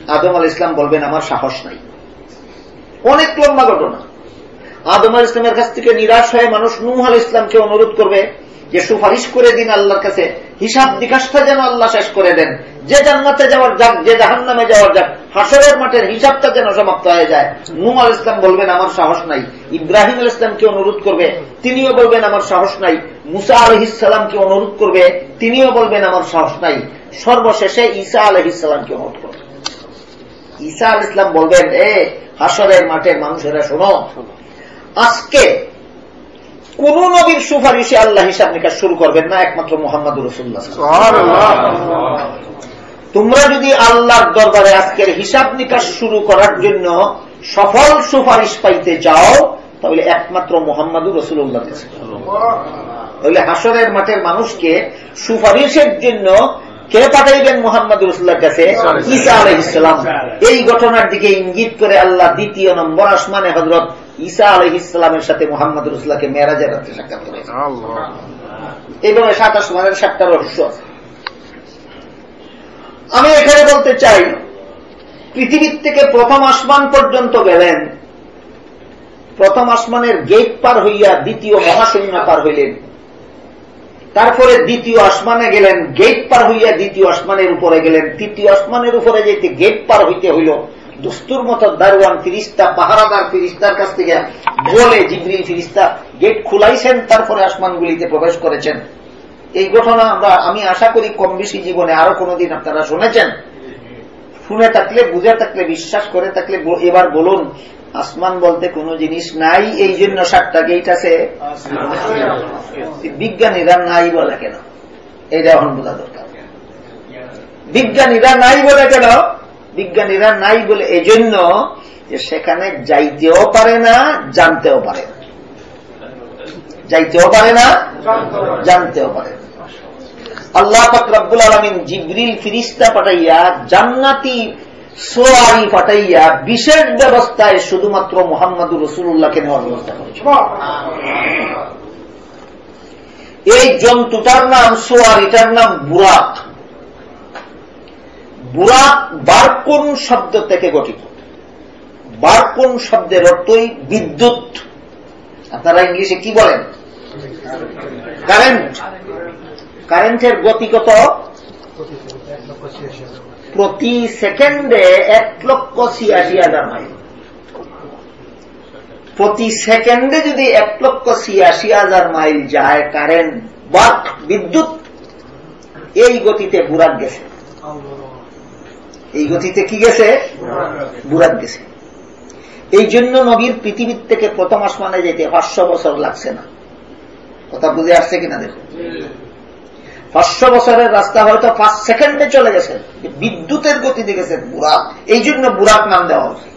আদম আল ইসলাম বলবেন, আমার সাহস নাই। অনেক লম্বা ঘটনা। আদম আল ইসলামের কাছ থেকে নিরাশ হয়ে মানুষ নুহ আল ইসলামকে অনুরোধ করবে যে, সুপারিশ করে দিন আল্লাহর কাছে। হিসাব নিকাশটা যেন আল্লাহ শেষ করে দেন। যে জান্নাতে যাওয়ার যাক, যে জাহান নামে যাওয়ার যাক, হাসরের মাঠের হিসাবটা যেন সমাপ্ত হয়ে যায়। নু আল ইসলাম বলবেন, আমার সাহস নাই। ইব্রাহিম আল ইসলামকে অনুরোধ করবে, তিনিও বলবেন, আমার সাহস নাই। মুসা আলহিসামকে অনুরোধ করবে, তিনিও বলবেন, আমার সাহস নাই। সর্বশেষে ঈসা আলহিসামকে অনুরোধ করবে। ঈসা আল ইসলাম বলবেন এ হাসরের মাঠের মানুষেরা শোনো আজকে কোন নবীর সুপারিশে আল্লাহ হিসাব নিকাশ শুরু করবেন না একমাত্র মোহাম্মদ রসুল্লাহ তোমরা যদি আল্লাহর দরবারে আজকের হিসাব নিকাশ শুরু করার জন্য সফল সুপারিশ পাইতে যাও তাহলে একমাত্র মোহাম্মদুর রসুল্লাহ তাহলে হাসরের মাঠের মানুষকে সুপারিশের জন্য কে পাঠাইবেন মোহাম্মদ রসুল্লার কাছে? ঈসা আলহ ইসলাম এই ঘটনার দিকে ইঙ্গিত করে আল্লাহ দ্বিতীয় নম্বর আসমানে হজরত ঈসা আলহ ইসলামের সাথে মোহাম্মদ রসুল্লাহকে মেয়েরাজের রাত্রে সাক্ষাৎ করেছে এইভাবে সাত আসমানের সাতটা রহস্য। আছে আমি এখানে বলতে চাই পৃথিবীর থেকে প্রথম আসমান পর্যন্ত গেলেন। প্রথম আসমানের গেট পার হইয়া দ্বিতীয় মহাশূন্য পার হইলেন। তারপরে দ্বিতীয় আসমানে গেলেন, গেট পার হইয়া দ্বিতীয় আসমানের উপরে গেলেন। তৃতীয় আসমানের উপরে যেতে গেট পার হইতে হইল দুস্তুর মতো দারোয়ান ফিরিস্তা, পাহারাদার ফিরিস্তার কাছ থেকে বলে জিবরিল ফিরিস্তা, গেট খুলাইছেন, তারপরে আসমানগুলিতে প্রবেশ করেছেন। এই ঘটনা আমরা, আমি আশা করি কম বেশি জীবনে আরও কোনদিন আপনারা শুনেছেন। শুনে থাকলে, বুঝে থাকলে, বিশ্বাস করে থাকলে, এবার বলুন আসমান বলতে কোন জিনিস নাই, এই জন্য সাতটা গেট আছে। বিজ্ঞানীরা নাই বলে কেন? এইটা এখন বোঝা দরকার। বিজ্ঞানীরা নাই বলে কেন? বিজ্ঞানীরা নাই বলে এই জন্য যে সেখানে যাইতেও পারে না, জানতেও পারে না। যাইতেও পারে না, জানতেও পারে না। আল্লাহ ফকরাবুল আলমিন জিবরিল ফিরিস্তা পাঠাইয়া জান্নাতি সোয়ারি পাঠাইয়া বিশেষ ব্যবস্থায় শুধুমাত্র মোহাম্মদুর রসুল্লাহকে নেওয়ার ব্যবস্থা করেছে। এই জন্তুটার নাম সোয়ারিটার নাম বুরাক। বুরাক বারকুন শব্দ থেকে গঠিত। বারকুন শব্দের অর্থই বিদ্যুৎ। আপনারা ইংলিশে কি বলেন? কারেন্ট। কারেন্টের গতি কত? প্রতি সেকেন্ডে এক লক্ষ ছিয়াশি হাজার মাইল প্রতি সেকেন্ডে যদি এক লক্ষ ছিয়াশি হাজার মাইল যায় কারেন্ট বা বিদ্যুৎ, এই গতিতে বুরাক গেছে। এই গতিতে কি গেছে? বুরাক গেছে। এই জন্য নবীর পৃথিবীর থেকে প্রথম আসমানে যেতে পাঁচশো বছর লাগছে না। কথা বুঝে আসছে কিনা দেখুন পাঁচশো বছরের রাস্তা হয়তো পাঁচ সেকেন্ডে চলে গেছে বিদ্যুতের গতি গেছে বুরাক। এই জন্য বুরাক নাম দেওয়া হয়েছে।